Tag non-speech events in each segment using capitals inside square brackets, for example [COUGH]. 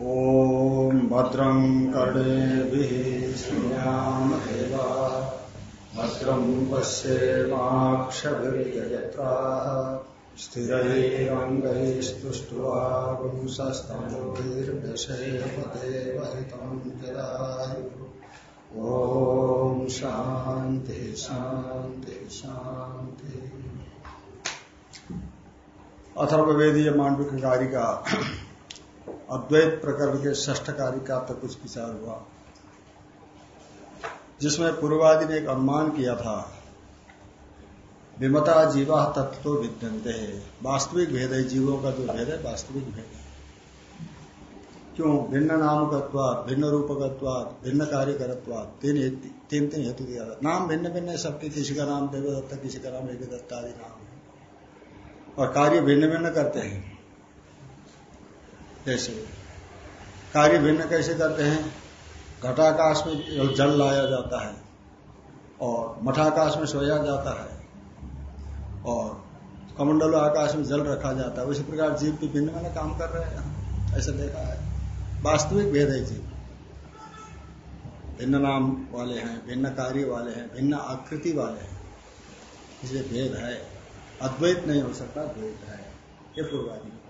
ॐ भद्रं कर्णेभिः श्रृण्यामदेवा भद्रं पश्येमाक्षभिर्यजत्राः। स्थिरैरङ्गैस्तुष्ट्वा पुंसस्तम्भिर्दशैवदेवहितं जदायु ॐ शान्ति शान्ति शान्ति। अथर्ववेदीय कारिका अद्वैत प्रकरण के ष्ठ कारिका तक कुछ विचार हुआ। जिसमें पूर्वादि ने एक अनुमान किया था, विमता जीवा तत्व तो विद्यंत है। वास्तविक भेद है, जीवों का जो भेद है, वास्तविक भेद है। क्यों? भिन्न नामकत्वाद भिन्न रूपकत्वाद भिन्न कार्यकरत्वाद तीन तीन तीन हेतु दिया था। नाम भिन्न भिन्न है सबके, किसी का नाम देवदत्ता, किसी का नाम एक दत्ता आदि नाम है। और कार्य भिन्न भिन्न करते हैं। जैसे कार्य भिन्न कैसे करते हैं? घटाकाश में जल लाया जाता है और मठाकाश में सोया जाता है और कमंडलो आकाश में जल रखा जाता है। उसी प्रकार जीव भी भिन्न भिन्न काम कर रहे हैं। ऐसा देखा है। वास्तविक भेद है जीव। भिन्न नाम वाले हैं, भिन्न कार्य वाले हैं, भिन्न आकृति वाले हैं। इसलिए भेद है। अद्वैत नहीं हो सकता, द्वैत है। ये है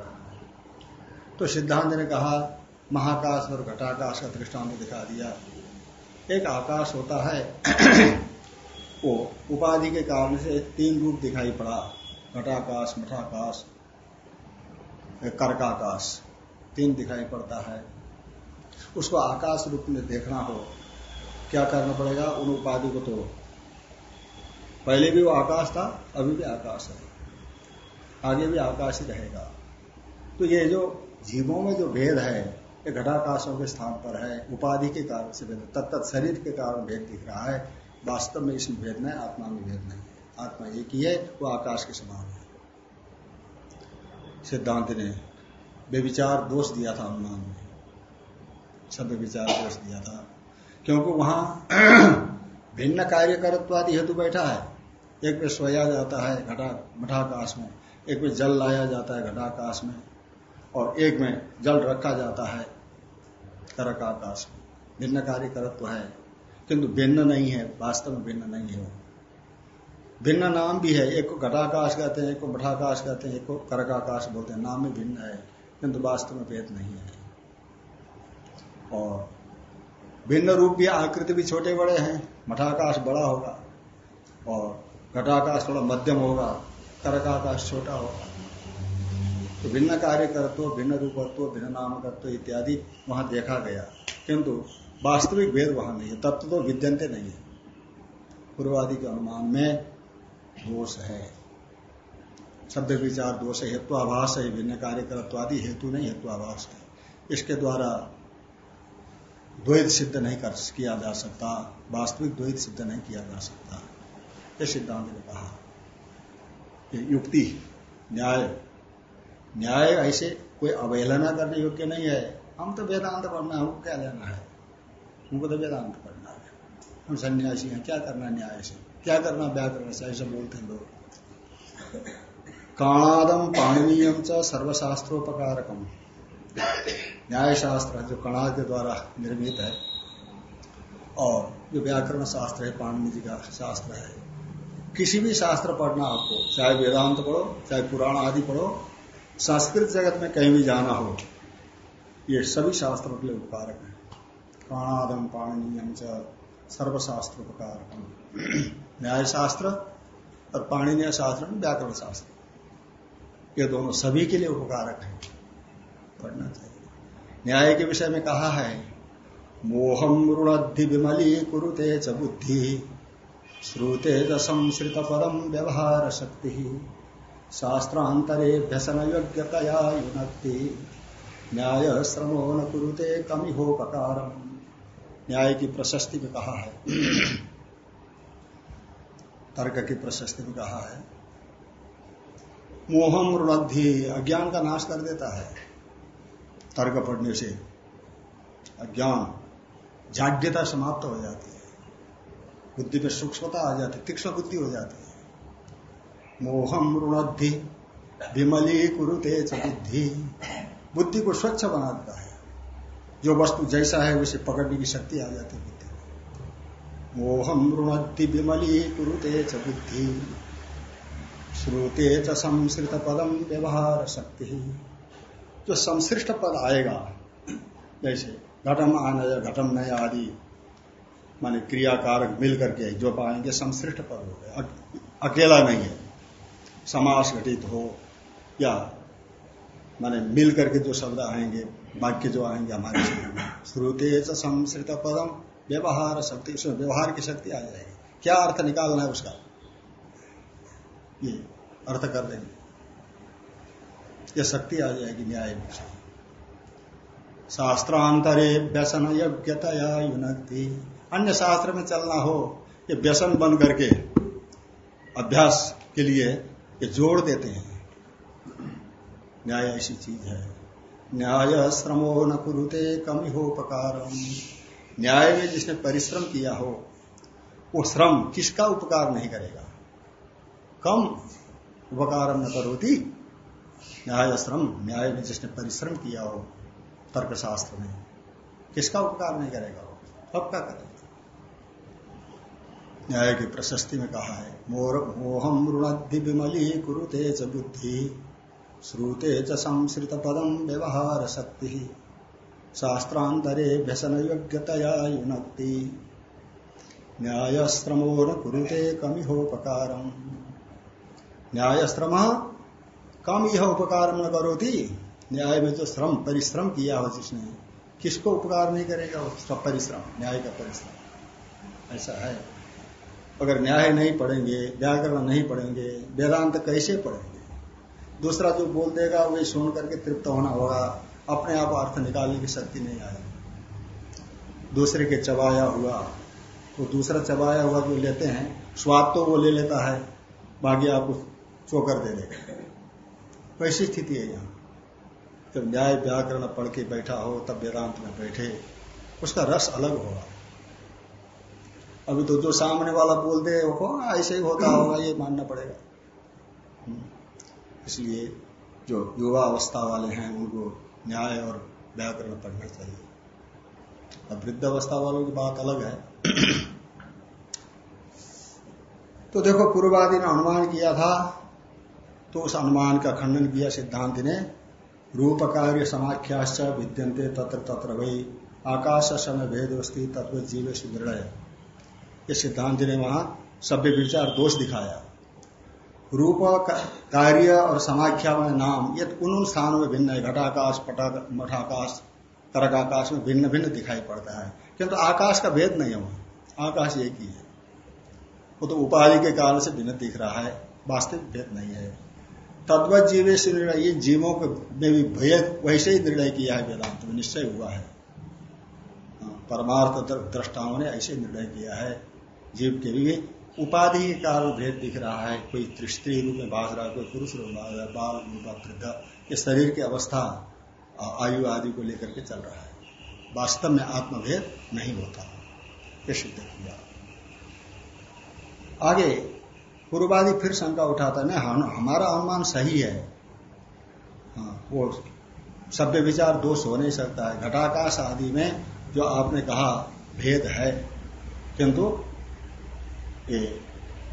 तो सिद्धांत ने कहा, महाकाश और घटाकाश का दृष्टांत दिखा दिया। एक आकाश होता है, वो उपाधि के कारण से तीन रूप दिखाई पड़ा। घटाकाश, मठाकाश, कर्काकाश, तीन दिखाई पड़ता है। उसको आकाश रूप में देखना हो, क्या करना पड़ेगा? उन उपाधि को तो पहले भी वो आकाश था, अभी भी आकाश है। आगे भी आकाश ही रहेगा। तो ये जो जीवों में जो भेद है, ये घटाकाशों के स्थान पर है, उपाधि के कारण से भेद, तत्त शरीर के कारण भेद दिख रहा है, वास्तव में इसमें भेद नहीं आत्मा में भेद नहीं है। आत्मा एक ही है, वो आकाश के समान है। सिद्धांत ने बेविचार दोष दिया था अनुमान में सब विचार दोष दिया था। क्योंकि वहाँ [CLEARS THROAT] भिन्न कार्यकरत्वादि हेतु बैठा है। एक में सोया जाता है घटा, मठाकाश में, एक में जल लाया जाता है घटाकाश में। और एक में जल रखा जाता है। करकाकाश में भिन्न कार्यकरत्व है। किंतु भिन्न नहीं है, वास्तव में भिन्न नहीं है भिन्न नाम भी है। एक को घटाकाश कहते हैं, एक को मठाकाश कहते हैं, एक को करकाकाश बोलते हैं। नाम में भिन्न है, किंतु वास्तव में भेद नहीं है। और भिन्न रूप भी आकृति भी छोटे बड़े हैं। मठाकाश बड़ा होगा और घटाकाश थोड़ा मध्यम होगा करकाकाश छोटा होगा। तो भिन्न कार्य करत्व भिन्न रूपत्व, भिन्न नामकत्व इत्यादि वहाँ देखा गया। किंतु वास्तविक भेद वहाँ नहीं है, तत्व तो विद्यंते नहीं है। पूर्वादि के अनुमान में दोष है। शब्द विचार दोष है, हेत्वाभास है, भिन्न कार्य करत्व आदि हेतु नहीं, हेत्वाभास है। इसके द्वारा द्वैत सिद्ध नहीं कर किया जा सकता, वास्तविक द्वैत सिद्ध नहीं किया जा सकता। यह सिद्धांत ने कहा युक्ति, न्याय न्याय ऐसे कोई अवहेलना करने योग्य नहीं है। हम तो वेदांत पढ़ना, हमको क्या लेना है? हमको तो वेदांत पढ़ना है। हम सन्यासी हैं, क्या करना न्याय से? क्या करना व्याकरण से? ऐसा बोलते हैं लोग। काणादम पाणनीयम च सर्वशास्त्रोपकारकम न्याय शास्त्र जो कणाद के द्वारा निर्मित है। और जो व्याकरण शास्त्र है, पाणनी जी का शास्त्र है। किसी भी शास्त्र पढ़ना आपको, चाहे वेदांत पढ़ो, चाहे पुराण आदि पढ़ो संस्कृत जगत में कहीं भी जाना हो, ये सभी शास्त्रों के लिए उपकारक है। प्राणादम पाणनीयम च सर्वशास्त्र उपकारकम न्याय शास्त्र और पाणनीय शास्त्र व्याकरण शास्त्र ये दोनों सभी के लिए उपकारक है। पढ़ना चाहिए। न्याय के विषय में कहा है मोहम ऋणद्धि विमली कुरुते च बुद्धि, श्रुते च संश्रित परम व्यवहार शक्ति। शास्त्रांतरे व्यसन योग्यतया युनक्ति। न्याय श्रमो न कुरुते कमी हो पकार न्याय की प्रशस्ति में कहा है। तर्क की प्रशस्ति में कहा है। मोहम रुणद्धि अज्ञान का नाश कर देता है। तर्क पढ़ने से अज्ञान जाड्यता समाप्त हो जाती है। बुद्धि में सूक्ष्मता आ जाती तीक्ष्ण बुद्धि हो जाती है। मोहम ऋणद्धि विमली कुरुते बुद्धि बुद्धि को स्वच्छ बना देता है। जो वस्तु जैसा है, उसे पकड़ने की शक्ति आ जाती है बुद्धि मोहम ऋणति विमली कुरुते च बुद्धि श्रुते च संसृत पदम व्यवहार शक्ति। जो संश्रिष्ट पद आएगा, जैसे घटम आनय, घटम नय आदि, माने क्रियाकारक मिल करके जो पाएँगे, संश्रिष्ट पद हो गए। अकेला नहीं है। समास घटित हो या माने मिल करके जो शब्द आएँगे, वाक्य जो आएँगे हमारे श्रुते संश्रित पदम, व्यवहार शक्ति, उसमें व्यवहार की शक्ति आ जाएगी। क्या अर्थ निकालना है उसका? ये अर्थ कर देंगे। ये शक्ति आ जाएगी न्याय शास्त्रांतरे व्यसन यज्ञतया युनक्ति। अन्य शास्त्र में चलना हो, ये व्यसन बन करके अभ्यास के लिए ये जोड़ देते हैं। न्याय ऐसी चीज़ है। न्याय श्रमो न कुरुते कम हो उपकार न्याय में जिसने परिश्रम किया हो, वो श्रम किसका उपकार नहीं करेगा? कम उपकार न करोती। न्याय श्रम, न्याय में जिसने परिश्रम किया हो, तर्कशास्त्र में, किसका उपकार नहीं करेगा वो? सबका करेगा न्याय की प्रशस्ति में कहा है। मोर मोहम ऋणद्धि विमली कुरुते च बुद्धि, श्रुते च संसृत पदम व्यवहार शक्ति शास्त्रांतरे व्यसन योग्यतया युनक्ति। न्यायश्रमो न कुरुते कमिहोपकार न्यायश्रम कम यह उपकार न करोती, न्याय में जो श्रम, परिश्रम किया हो जिसने, किसको उपकार नहीं करेगा उसका परिश्रम, न्याय का परिश्रम। ऐसा है। अगर न्याय नहीं पढ़ेंगे, व्याकरण नहीं पढ़ेंगे, वेदांत कैसे पढ़ेंगे? दूसरा जो बोल देगा, वही सुन करके तृप्त होना होगा। अपने आप अर्थ निकालने की शक्ति नहीं आएगी। दूसरे के चबाया हुआ तो दूसरा चबाया हुआ जो लेते हैं, स्वाद तो वो ले लेता है। बाकी आप चोकर दे देगा। वैसी स्थिति है यहाँ। जब न्याय, व्याकरण पढ़ के बैठा हो, तब वेदांत में बैठे, उसका रस अलग होगा। अभी तो जो सामने वाला बोल दे वो ऐसे ही होता होगा, ये मानना पड़ेगा। इसलिए जो युवा अवस्था वाले हैं, उनको न्याय और व्याकरण पढ़ना चाहिए। अब वृद्ध अवस्था वालों की बात अलग है। तो देखो, पूर्वादि ने अनुमान किया था तो उस अनुमान का खंडन किया सिद्धांत ने। रूप कार्य समाख्याश्च विद्यंते तत्र तत्र वही आकाश समय भेद तत्व जीव सुदृढ़ ये सिद्धांत ने वहाँ सभ्य विचार दोष दिखाया। रूप कार्य और समाख्या में नाम ये उन स्थानों में भिन्न है। घटाकाश पटाक मठाकाश तरकाकाश में भिन्न भिन्न दिखाई पड़ता है। किंतु आकाश का भेद नहीं है वहाँ। आकाश एक ही है। वो तो उपाधि के कारण से भिन्न दिख रहा है। वास्तविक भेद नहीं है। तद्वत जीवे से निर्णय ये जीवों में भी भेद वैसे ही निर्णय किया है वेदांत में। निश्चय हुआ है। हाँ, परमार्थ दृष्टाओं ने ऐसे निर्णय किया है। जीव के भी उपाधि के कारण भेद दिख रहा है। कोई स्त्री रूप में भाग रहा है कोई पुरुष रूप में बाल रूप वृद्ध ये शरीर की अवस्था आयु आदि को लेकर के चल रहा है। वास्तव में आत्मभेद नहीं होता। ये सिद्ध किया। आगे पूर्वादि फिर शंका उठाता है हम, हमारा अनुमान सही है। हाँ, वो सभ्य विचार दोष हो नहीं सकता है। घटाकाश आदि में जो आपने कहा भेद है। किंतु ये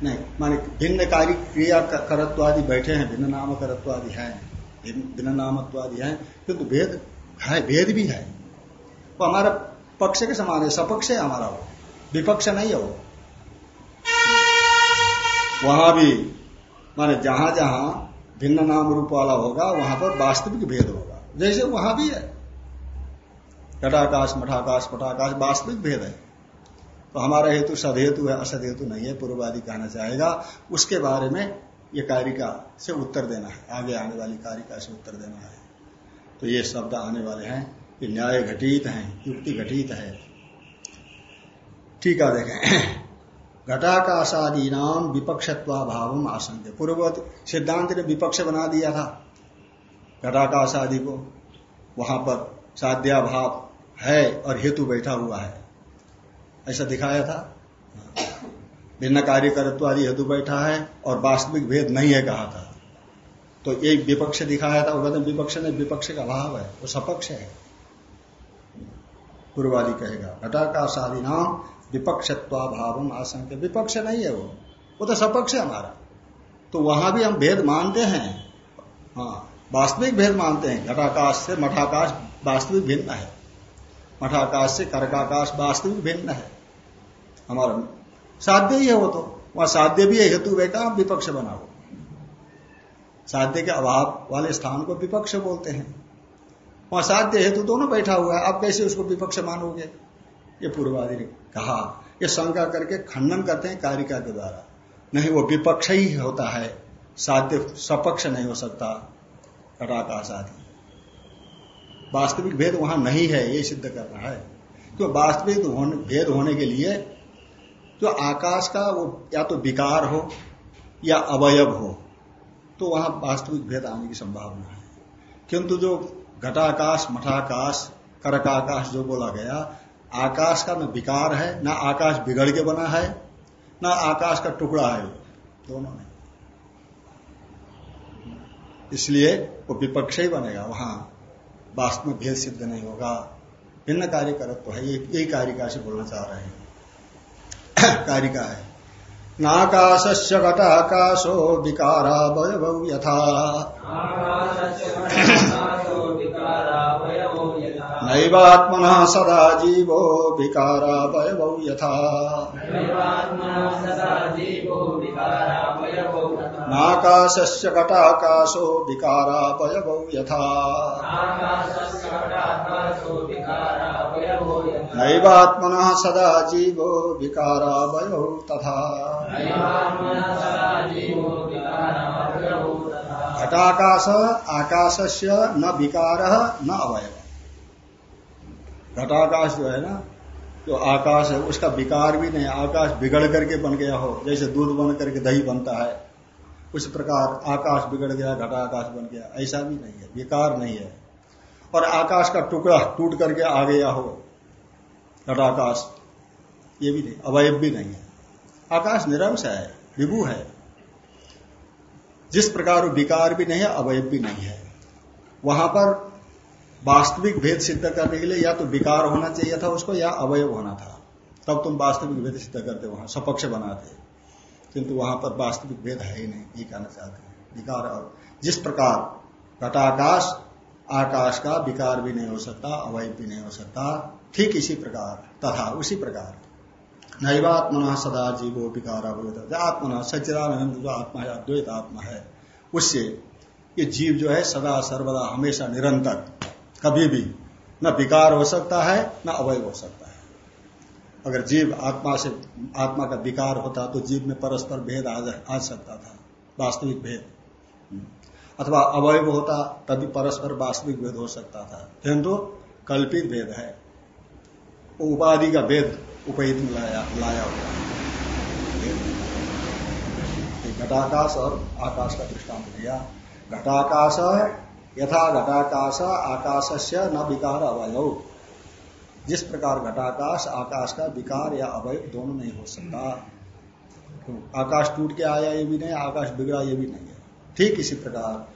नहीं, माने भिन्न कार्य क्रिया करत्वादि बैठे हैं, भिन्न नाम करत्वादि है भिन्न नामत्वादि है, किंतु भेद है, भेद भी है। वो हमारा पक्ष के समान है, सपक्ष है हमारा वो, विपक्ष नहीं है वो। वहाँ भी, माने जहाँ जहाँ भिन्न नाम रूप वाला होगा, वहाँ पर वास्तविक भेद होगा। जैसे वहाँ भी है। घटाकाश, मठाकाश, पटाकाश, वास्तविक भेद है। तो हमारा हेतु, सदहेतु है असद हेतु नहीं है पूर्वादि कहना चाहेगा। उसके बारे में ये कारिका से उत्तर देना है, आगे आने वाली कारिका से उत्तर देना है। तो ये शब्द आने वाले हैं ये न्याय घटित हैं, युक्ति घटित है। ठीक है, देखें। घटाकाशादी नाम विपक्षत्वा भाव आशंक पूर्व सिद्धांत ने विपक्ष बना दिया था घटाकाश आदि को। वहाँ पर साध्याभाव है और हेतु बैठा हुआ है। ऐसा दिखाया था। भिन्न कार्य करत्व आदि हेतु बैठा है और वास्तविक भेद नहीं है कहा था। तो एक विपक्ष दिखाया था, वो कहते विपक्ष ने विपक्ष का भाव है, वो सपक्ष है। पूर्वादि कहेगा घटाकाश आदि नाम विपक्षत्वा भाव आशंक विपक्ष नहीं है वो वो तो सपक्ष है हमारा। तो वहाँ भी हम भेद मानते हैं। हाँ वास्तविक भेद मानते हैं। घटाकाश से मठाकाश वास्तविक भिन्न है। मठाकाश से कर्काकाश वास्तविक भिन्न है। हमारा साध्य ही है वो तो। वहाँ साध्य भी है, हेतु बेटा विपक्ष बना हो साध्य के अभाव वाले स्थान को विपक्ष बोलते हैं। वहाँ साध्य हेतु दोनों बैठा हुआ है। आप कैसे उसको विपक्ष मानोगे? ये पूर्वादि ने कहा, ये शंका करके खंडन करते हैं कारिका के द्वारा। नहीं, वो विपक्ष ही होता है। साध्य सपक्ष नहीं हो सकता। घटाकाश आदि। वास्तविक भेद वहाँ नहीं है ये सिद्ध करना है। तो वास्तविक होने, भेद होने के लिए जो आकाश का वो या तो विकार हो या अवयव हो तो वहाँ वास्तविक भेद आने की संभावना है। किंतु जो घटाकाश मठाकाश करकाकाश जो बोला गया आकाश का न विकार है न आकाश बिगड़ के बना है न आकाश का टुकड़ा है दोनों में इसलिए वो विपक्ष ही बनेगा वहाँ वास्तव में भेद सिद्ध नहीं होगा। भिन्न कार्य करत तो है यही कारिका से बोलना चाह रहे हैं। [COUGHS] कारिका है। नाकाशस्य घटाकाशो विकारा यथा नैवात्मन सदा जीवो विकारा वयभौ यथा। नाकाशस्य घटाकाशो विकारा वयभौ यथा। नैवात्मन सदा जीवो विकारा वयभौ तथा। घटाकाश आकाशस्य न विकार, न अवयव। घटाकाश जो है ना जो आकाश है, उसका विकार भी नहीं, आकाश बिगड़ करके बन गया हो, जैसे दूध बन करके दही बनता है, उस प्रकार आकाश बिगड़ गया, घटाकाश बन गया, ऐसा भी नहीं है, विकार नहीं है। और आकाश का टुकड़ा टूट करके आ गया हो, घटाकाश, ये भी नहीं, अवयव भी नहीं है। आकाश निरंश है, विभु है। जिस प्रकार विकार भी नहीं है, अवयव भी नहीं है। वहाँ पर वास्तविक भेद सिद्ध करने के लिए या तो विकार होना चाहिए था उसको या अवयव होना था। तब तुम वास्तविक भेद सिद्ध करते, वहाँ सपक्ष बनाते। किंतु वहाँ पर वास्तविक भेद है ही नहीं, ये कहना चाहते हैं। विकार और जिस प्रकार घटाकाश, आकाश का विकार भी नहीं हो सकता, अवयव भी नहीं हो सकता, ठीक इसी प्रकार, तथा उसी प्रकार। नैवात्मना सदा जीवो विकार आत्मना, सच्चिदानंद जो आत्मा है, अद्वैत आत्मा है, उससे ये जीव जो है सदा सर्वदा हमेशा निरंतर कभी भी न विकार हो सकता है न अवय हो सकता है। अगर जीव आत्मा से आत्मा का विकार होता तो जीव में परस्पर भेद आ, सकता था वास्तविक भेद। अथवा अवयव होता तभी परस्पर वास्तविक भेद हो सकता था। किंतु कल्पित भेद है। उपाधि का भेद उपहित में लाया लाया हुआ घटाकाश और आकाश का दृष्टांत दिया। घटाकाश यथा घटाकाश आकाश से न विकार अवयव। जिस प्रकार घटाकाश, आकाश का विकार या अवयव दोनों नहीं हो सकता। तो आकाश टूट के आया ये भी नहीं, आकाश बिगड़ा ये भी नहीं है। ठीक इसी प्रकार,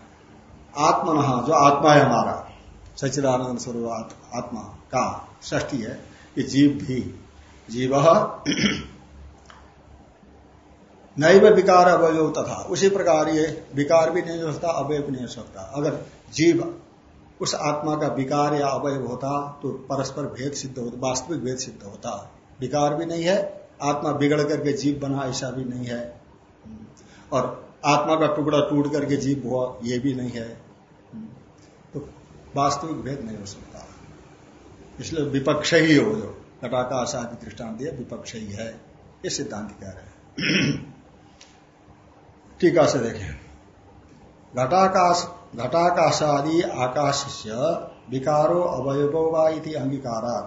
आत्मन, जो आत्मा है हमारा सचिदानंद स्वरूप आत्मा का ष्टी है कि जीव भी, जीव [CLEARS THROAT] नैव विकार अवयव तथा, उसी प्रकार ये विकार भी नहीं हो सकता, अवयव नहीं हो सकता। अगर जीव, उस आत्मा का विकार या अवय होता तो परस्पर भेद सिद्ध होता, वास्तविक भेद सिद्ध होता। विकार भी नहीं है, आत्मा बिगड़ करके जीव बना, ऐसा भी नहीं है। और आत्मा का टुकड़ा टूट करके जीव हुआ, ये भी नहीं है। तो वास्तविक भेद नहीं हो सकता। इसलिए विपक्ष ही हो जो घटाकाश आदि दृष्टांत दिया विपक्ष ही है। ये सिद्धांत कह रहे हैं। [CLEARS THROAT] टीका से देखें। घटाकाश घटाकाश आदि आकाश से विकारो अवयवो अंगीकारा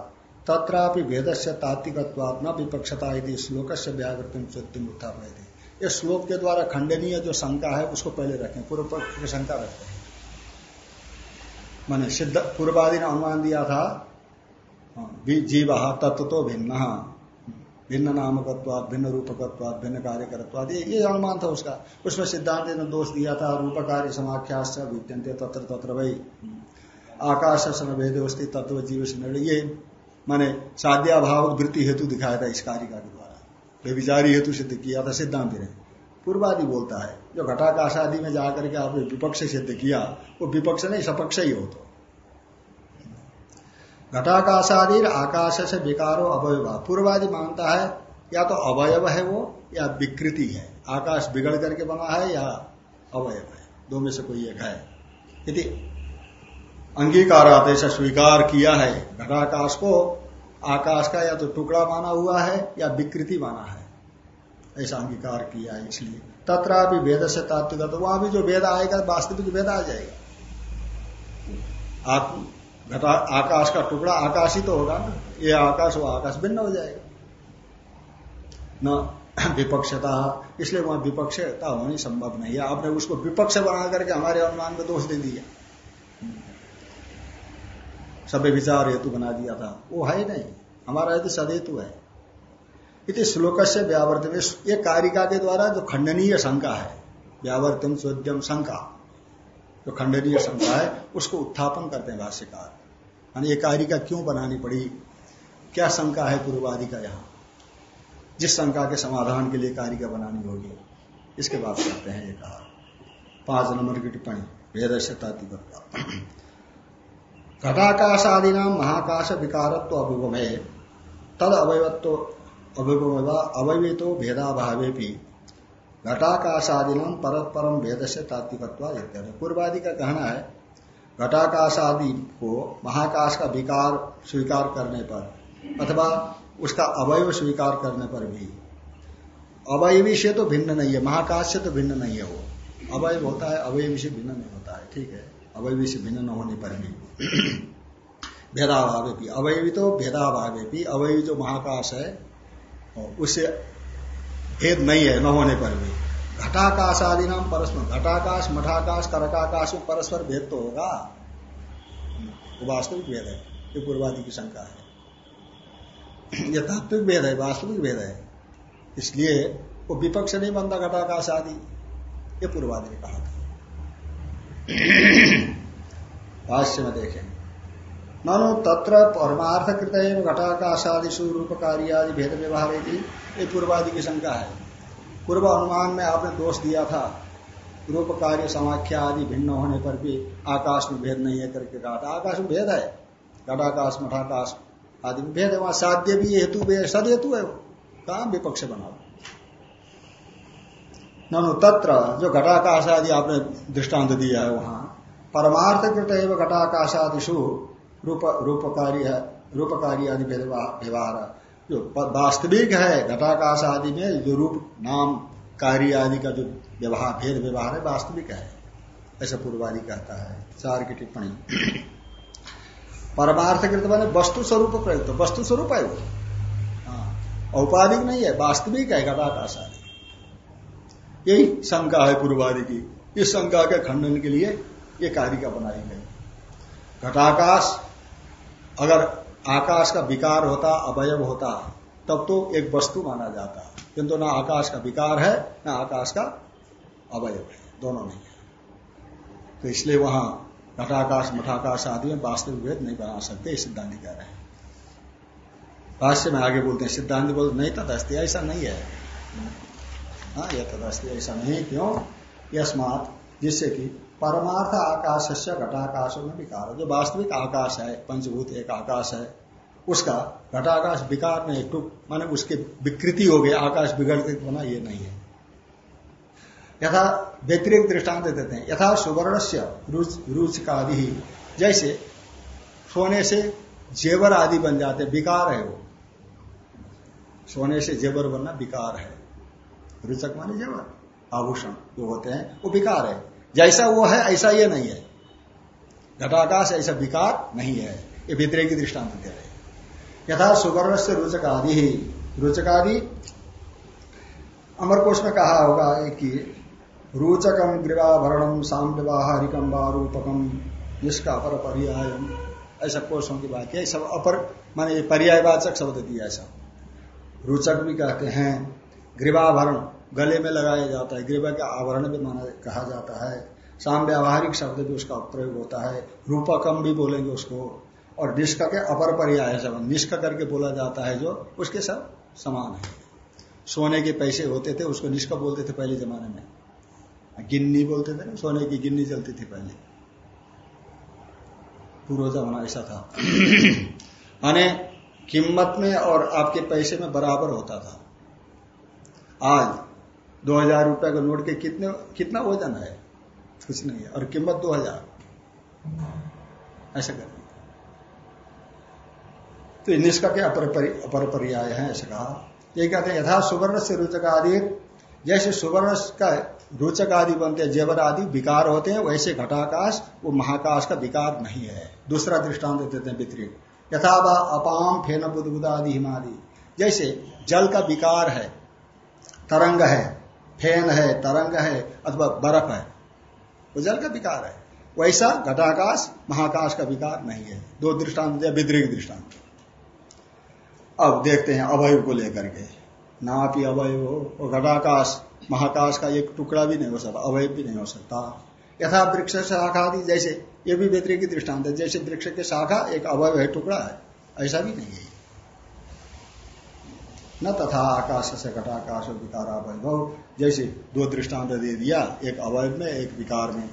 तत्रापि भेद से तात्विकत्वाद न विपक्षता श्लोक से व्याकृति चुत्तिम उत्थापय थी इस श्लोक के द्वारा खंडनीय जो शंका है, उसको पहले रखें, पूर्व पक्ष की शंका रखते हैं मैंने सिद्ध पूर्वादि ने अनुमान दिया था जीव तत्व तो भिन्न। भिन्न नामकत्वाद भिन्न रूपकत्वाद भिन्न कार्यकरत्वाद ये अनुमान था उसका। उसमें सिद्धांत ने दोष दिया था रूप कार्य विद्यंते तत्र तत्र वही आकाश भेद तत्व जीव से ये माने साध्याभाव वृत्ति हेतु दिखाया था इस कारिका के द्वारा। व्यविचारी हेतु सिद्ध किया था सिद्धांत ने। पूर्वादि बोलता है, जो घटाकाश आदि में जाकर के आपने विपक्ष सिद्ध किया, वो विपक्ष नहीं, सपक्ष ही हो तो घटाकाशादि आकाश से विकारो अवयव। पूर्वादि मानता है, या तो अवयव है वो, या विकृति है। आकाश बिगड़ करके बना है, या अवयव है। दो में से कोई एक है। यदि अंगीकार आते स्वीकार किया है घटाकाश को आकाश का या तो टुकड़ा माना हुआ है, या विकृति माना है। ऐसा अंगीकार किया है इसलिए। तथा भी वेद से तात्विक तो वहाँ भी जो वेद आएगा, वास्तविक वेद आ जाएगा। घटा आकाश का टुकड़ा आकाश ही तो होगा ना। ये आकाश, वो आकाश भिन्न हो जाएगा। न [CLEARS THROAT] विपक्षता, इसलिए वहाँ विपक्षता होनी संभव नहीं है। आपने उसको विपक्ष बना करके हमारे अनुमान में दोष दे दिया। सभ्य विचार हेतु बना दिया था। वो है नहीं। हमारा हेतु सदेतु है। इति श्लोक से व्यावर्तन ये कारिका के द्वारा जो खंडनीय शंका है, व्यावर्तन चौद्यम शंका, जो खंडनीय शंका है, उसको उत्थापन करते हैं भाष्यकार। ये कारिका क्यों बनानी पड़ी? क्या शंका है पूर्वादि का यहाँ? जिस शंका के समाधान के लिए कारिका बनानी होगी, इसके बाद करते हैं ये कहा। पाँच नंबर की टिप्पणी भेद से घटाकाश आदि नाम महाकाश विकारत्व अभिगम है तद अवयत्व अभिगम अवय तो भेदाभावे भी घटाकाशादि नाम परस्परम भेद से तात्विकत्व पूर्वादि का कहना है घटाकाश आदि को, महाकाश का विकार स्वीकार करने पर, अथवा उसका अवयव स्वीकार करने पर भी। अवयवी से तो भिन्न नहीं है, महाकाश से तो भिन्न नहीं है वो। अवयव होता है, अवयवी से भिन्न नहीं होता है, ठीक है? अवयवी से भिन्न न होने पर भी। [CLEARS THROAT] भेदाभावे भी। अवयवी तो भेदाभावे भी, अवयवी जो महाकाश है, उससे भेद नहीं है, न होने पर भी। घटाकाश आदि नाम परस्पर। घटाकाश, मठाकाश, करकाकाश में परस्पर भेद तो होगा। वो वास्तविक भेद है। ये पूर्वादि की शंका है। ये तात्विक भेद है, वास्तविक भेद है। इसलिए वो विपक्ष नहीं बनता घटाकाश आदि ये पूर्वादि ने कहा था। भाष्य में देखें मानो तत्र परमार्थ कृत घटाकाश आदि स्वरूप कार्य आदि भेद व्यवहार ये पूर्वादि की शंका है। पूर्व अनुमान में आपने दोष दिया था। रूप, कार्य, समाख्या आदि भिन्न होने पर भी आकाश में भेद नहीं है करके कहा था। आकाश में भेद है। घटाकाश, मठाकाश आदि में भेद है। वहाँ साध्य भी हेतु भी सद हेतु है कहा विपक्ष बना ननु तत्र जो घटाकाश आदि आपने दृष्टांत दिया है वहाँ परमार्थ कृत एवं घटाकाशादिशु रूप रूपकारी है रूपकारी आदि व्यवहार। जो वास्तविक है घटाकाश आदि में जो रूप नाम कार्य आदि का जो व्यवहार भेद व्यवहार है वास्तविक है। ऐसा पूर्वादि कहता है चार की टिप्पणी। परमार्थ कृत मैंने वस्तु स्वरूप प्रयुक्त वस्तु स्वरूप है वो। हाँ, औपाधिक नहीं है वास्तविक है घटाकाश आदि। यही शंका है पूर्वादि की। इस शंका के खंडन के लिए ये कारिका बनाई गई। घटाकाश अगर आकाश का विकार होता, अवयव होता, तब तो एक वस्तु माना जाता। किंतु ना आकाश का विकार है, ना आकाश का अवयव है, दोनों नहीं है। तो इसलिए वहाँ घटाकाश, मठाकाश आदि में वास्तविक भेद नहीं बना सकते सिद्धांत कह रहे हैं। भाष्य में आगे बोलते हैं, सिद्धांत बोलते, नहीं तथस्ती ऐसा नहीं है। हाँ यह तथस्ती ऐसा नहीं, क्यों? यस्मात, जिससे कि परमार्थ आकाश से घटाकाश में विकार जो वास्तविक आकाश है, पंचभूत एक आकाश है, उसका घटाकाश विकार नहीं टुक माने उसके विकृति हो गई, आकाश बिगड़ते होना ये नहीं है। यथा व्यतिरिक दृष्टांत देते हैं। यथा सुवर्ण से रुचिकादि, जैसे सोने से जेवर आदि बन जाते, विकार है वो। सोने से जेवर बनना विकार है। रुचक माने जेवर, आभूषण जो होते हैं, वो विकार है। जैसा वो है, ऐसा ये नहीं है। घटाकाश ऐसा विकार नहीं है। ये भितरे की दृष्टांत दे रहे यथा सुवर्ण से रुचक आदि ही। रुचक आदि अमरकोश में कहा होगा कि रोचकम ग्रीवाभरणम साम व्यवहारिकम रूपकम जिसका अपर पर्याय, ऐसा कोशों की बात है। सब अपर, माने पर्यायवाचक शब्द दिया ऐसा रोचक भी कहते हैं ग्रीवाभरण गले में लगाया जाता है, ग्रीवा के आवरण भी माना, कहा जाता है। साम व्यावहारिक शब्द भी उसका प्रयोग होता है। रूपकम भी बोलेंगे उसको, और निष्क के अपर पर्याय सब निष्क करके बोला जाता है जो, उसके सब समान है। सोने के पैसे होते थे, उसको निष्क बोलते थे पहले जमाने में। गिन्नी बोलते थे सोने की गिन्नी चलती थी पहले। पूर्व जमाना ऐसा था। [COUGHS] माने कीमत में और आपके पैसे में बराबर होता था। आज दो हज़ार रुपए का नोट के कितने, कितना वज़न है? कुछ नहीं है। और कीमत दो हज़ार। ऐसा कर तो निष्का के अपर पर्याय है? ऐसा कहा। ये कहते हैं, यथा सुवर्ण से रुचक आदि। जैसे सुवर्ण का रोचक आदि बनते हैं, जेवर आदि विकार होते हैं, वैसे घटाकाश, वो महाकाश का विकार नहीं है। दूसरा दृष्टांत देते हैं वितरित। यथा अपाम फेन बुद्ध आदि हिमादि। जैसे जल का विकार है, तरंग है फेन है, तरंग है, अथवा बर्फ़ है। वो जल का विकार है। वैसा घटाकाश, महाकाश का विकार नहीं है। दो दृष्टांत दिया, विद्रिक दृष्टांत। अब देखते हैं अवयव को लेकर के। नापी अवयव हो घटाकाश, महाकाश का एक टुकड़ा भी नहीं हो सकता, अवयव भी नहीं हो सकता। यथा वृक्ष शाखा आदि जैसे ये भी व्यतिरिक दृष्टांत है, जैसे वृक्ष के शाखा एक अवयव है, टुकड़ा है, ऐसा भी नहीं है। न तथा आकाश से घटाकाश और विकार अवैभव जैसे दो दृष्टांत दे दिया, एक अवैध में, एक विकार में।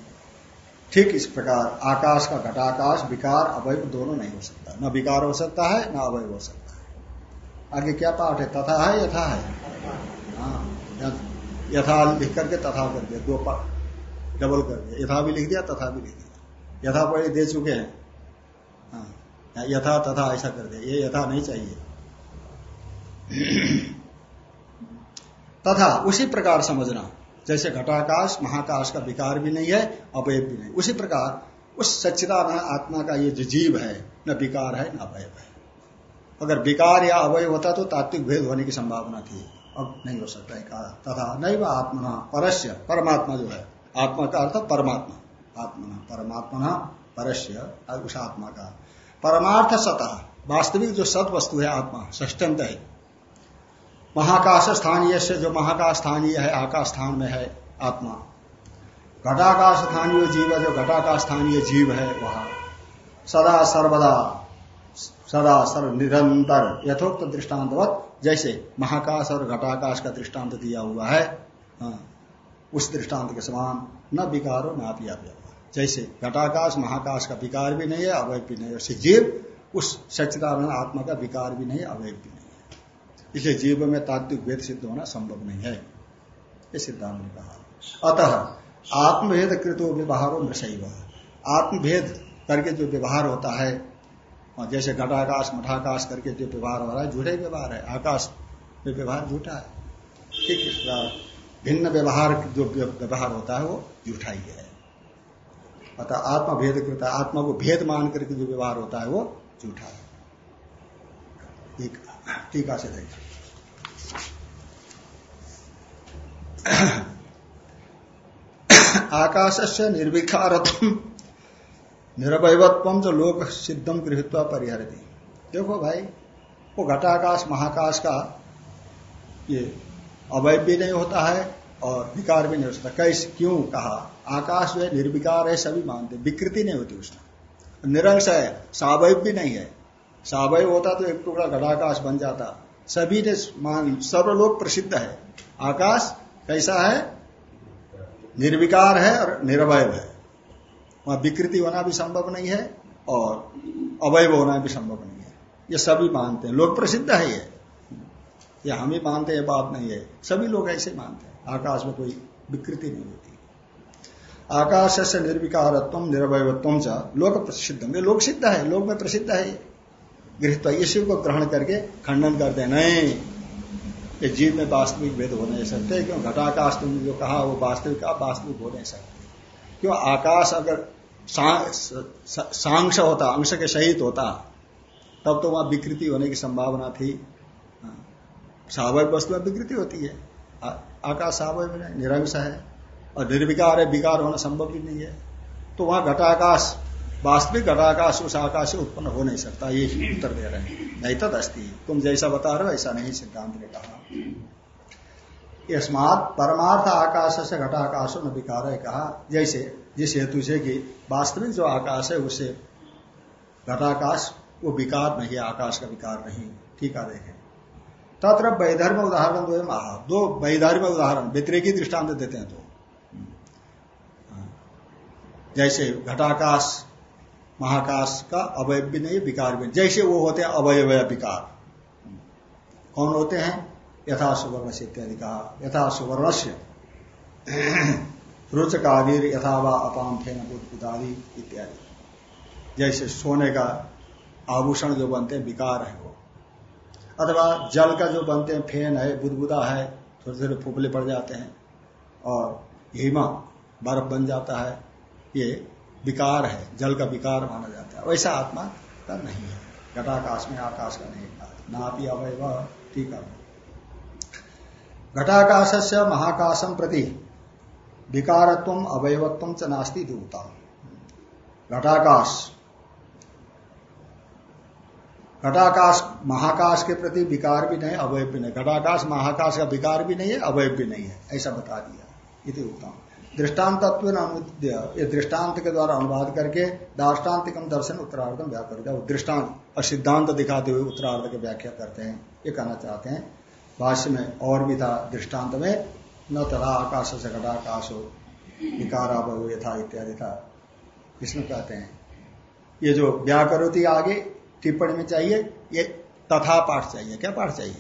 ठीक इस प्रकार, आकाश का घटाकाश विकार, अवैध दोनों नहीं हो सकता। न विकार हो सकता है, न अवैध हो सकता है। आगे क्या पाठ है? तथा है, यथा है। हाँ यथा लिख करके तथा कर दिया, दो डबल कर दिया। यथा भी लिख दिया, तथा भी लिख दिया। यथा पहले दे चुके हैं। हाँ यथा, तथा ऐसा कर दिया। ये यथा नहीं चाहिए। तथा उसी प्रकार समझना। जैसे घटाकाश, महाकाश का विकार भी नहीं है अवयव भी नहीं। उसी प्रकार उस सच्चिदानंद आत्मा का ये जो जीव है, न विकार है, न अवयव है। अगर विकार या अवयव होता तो तात्विक भेद होने की संभावना थी। अब नहीं हो सकता है तथा नहीं वह आत्मा परस्य, परमात्मा जो है। आत्मा का अर्थ परमात्मा। आत्मना परमात्मा परस्य, उस आत्मा का। परमार्थ सतह वास्तविक जो सत वस्तु है आत्मा ष्टंत है। महाकाश स्थानीय से जो महाकाश स्थानीय है आकाश स्थान में है आत्मा। घटाकाश स्थानीय जीव है जो घटाकाश स्थानीय जीव है वह। सदा सर्वदा सदा सर्व निरंतर यथोक्त दृष्टान्तवत जैसे महाकाश और घटाकाश का दृष्टांत दिया हुआ है हाँ, उस दृष्टांत के समान न विकार विकारो न आप जैसे घटाकाश महाकाश का विकार भी नहीं है अवैध भी नहीं है। जीव उस सच्चिदानंद आत्मा का विकार भी नहीं अवैध भी नहीं इसलिए जीव में तात्विक भेद सिद्ध होना संभव नहीं है। ये सिद्धांत ने कहा। अतः आत्मभेद कृतो व्यवहारो नशैव आत्मभेद करके जो व्यवहार होता है जैसे घटाकाश, मठाकाश करके जो व्यवहार हो रहा है, झूठे व्यवहार है। आकाश में व्यवहार झूठा है। ठीक भिन्न व्यवहार जो व्यवहार होता है, वो झूठा ही है। अतः आत्मा भेद करता है आत्मा को भेद मान करके जो व्यवहार होता है, वो झूठा है। टीका से देखिए। आकाश से निर्विकारत्व निरवयत्व जो लोक सिद्धम गृहत्व परिहरती। देखो भाई, वो घटाकाश, महाकाश का ये अवैध भी नहीं होता है और विकार भी नहीं होता कैसे, क्यों कहा? आकाश जो है, निर्विकार है, सभी मानते विकृति नहीं होती उसमें। निरंश है सावैव भी नहीं है। सावैव होता तो एक टुकड़ा घटाकाश बन जाता। सभी ने मान सर्व लोग प्रसिद्ध है। आकाश कैसा है? निर्विकार है और निरवय है। वहाँ विकृति होना भी संभव नहीं है और अवैव होना भी संभव नहीं है। ये सभी मानते हैं। लोग प्रसिद्ध है ये। ये हम ही मानते हैं बात नहीं है। सभी लोग ऐसे मानते हैं। आकाश में कोई विकृति नहीं होती। आकाश से निर्विकारत्व निरवयत्व लोक प्रसिद्ध। ये लोक सिद्ध है, लोक में प्रसिद्ध है गृहत्व इसी को ग्रहण करके खंडन करते हैं। नहीं ये जीव में वास्तविक भेद हो नहीं सकते, क्यों? घटाकाश तुमने जो कहा, वो वास्तविक आप वास्तविक हो नहीं सकते। क्यों? आकाश अगर सांश होता, अंश के सहित होता, तब तो वहाँ विकृति होने की संभावना थी। हाँ। स्वाभाविक वस्तु में विकृति होती है। आकाश स्वाभाविक निरंश है। और निर्विकार है, विकार होना संभव भी नहीं है। तो वहाँ घटाकाश वास्तविक घटाकाश उस आकाश से उत्पन्न हो नहीं सकता, ये उत्तर दे रहे हैं। नहीं तद अस्थि तुम जैसा बता रहे हो, ऐसा नहीं सिद्धांत ने कहा। यस्मात परमार्थ आकाश से घटाकाश न विकार है कहा। जैसे, जिस हेतु से कि वास्तविक जो आकाश है उसे घटाकाश, वो विकार नहीं आकाश का विकार नहीं। ठीक है, देखें। तत्र वैधर्म उदाहरण दो महा दो वैधर्म उदाहरण, व्यतिरेकी दृष्टांत देते हैं तो जैसे घटाकाश महाकाश का अवयव भी नहीं। विकार भी जैसे वो होते हैं अवयव विकार। कौन होते हैं? यथा सुवर्ण से इत्यादि कहा। यथा सुवर्ण से रुचकावीर यथा व अपाम नदी इत्यादि। जैसे सोने का आभूषण जो बनते हैं, विकार है वो। अथवा जल का जो बनते हैं, फेन है, बुदबुदा है, थोड़े थोड़े फूफले पड़ जाते हैं और हिमा, बर्फ़ बन जाता है। ये विकार है, जल का विकार माना जाता है। वैसा आत्मा का नहीं है। घटाकाश में आकाश का नहीं नापी अवय ठीक है। घटाकाश से महाकाशम प्रति विकारत्व, अवयवत्व च नास्ती दूता। घटाकाश। घटाकाश महाकाश के प्रति विकार भी नहीं, अवयव भी नहीं। घटाकाश महाकाश का विकार भी नहीं है, अवयव भी नहीं है। ऐसा बता दिया। इति उत्तम। दृष्टांत ये दृष्टांत के द्वारा अनुवाद करके दार्ष्टान्तिकम दर्शन उत्तरार्धम व्याकर दृष्टांत और सिद्धांत दिखाते हुए उत्तरार्ध की व्याख्या करते हैं, ये कहना चाहते हैं। भाष्य में और भी था दृष्टांत में, न तथा आकाश से घटाकाश हो विकारा यथा इत्यादि था। इसमें कहते हैं, ये जो व्याकरोती आगे टिप्पणी में चाहिए, ये तथा पाठ चाहिए। क्या पाठ चाहिए?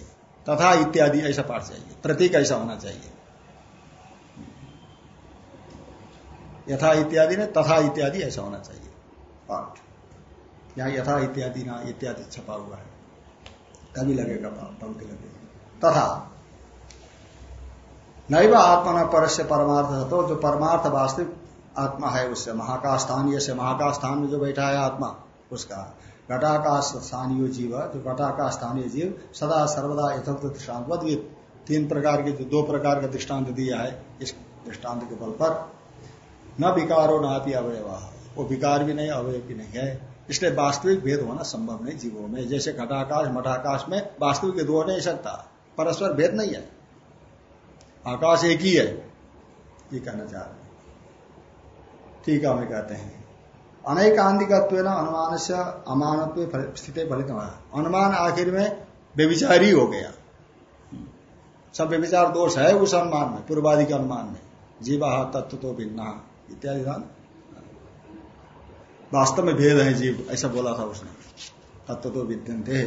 तथा इत्यादि ऐसा पाठ चाहिए। प्रतीक ऐसा होना चाहिए। यथा इत्यादि ने तथा इत्यादि ऐसा होना चाहिए। पाठ। यहाँ यथा इत्यादि ना, इत्यादि छपा हुआ है। तभी लगेगा पंक्ति लगेगी। तथा। नैव आत्मा न परस्य परमार्थ तो जो परमार्थ वास्तविक आत्मा है उससे महाकाश स्थानीय से महाकाश स्थान में जो बैठा है आत्मा, उसका। घटाकाश स्थानीय जीव, जो घटाकाश स्थानीय जीव सदा सर्वदा यथोक्त दृष्टांत तीन प्रकार के जो दो प्रकार का दृष्टांत दिया है, इस दृष्टांत के बल पर न विकारो नापी अवयव। वो विकार भी नहीं, अवयव भी नहीं है। इसलिए वास्तविक भेद होना संभव नहीं जीवों में। जैसे घटाकाश, मठाकाश में वास्तविक हो नहीं सकता। परस्पर भेद नहीं है। आकाश एक ही है, ये कहना चाह रहे ठीक है, हमें कहते हैं। अनेकांतिकत्व अनुमान से अमानत्व स्थिति फलित हुआ अनुमान आखिर में व्यविचारी हो गया। सब व्यविचार दोष है उस अनुमान में, पूर्वादि के अनुमान में। जीवा तत्व तो भिन्ना। इत्यादि था। वास्तव में भेद है जीव, ऐसा बोला था उसने। तत्व तो विद्यंते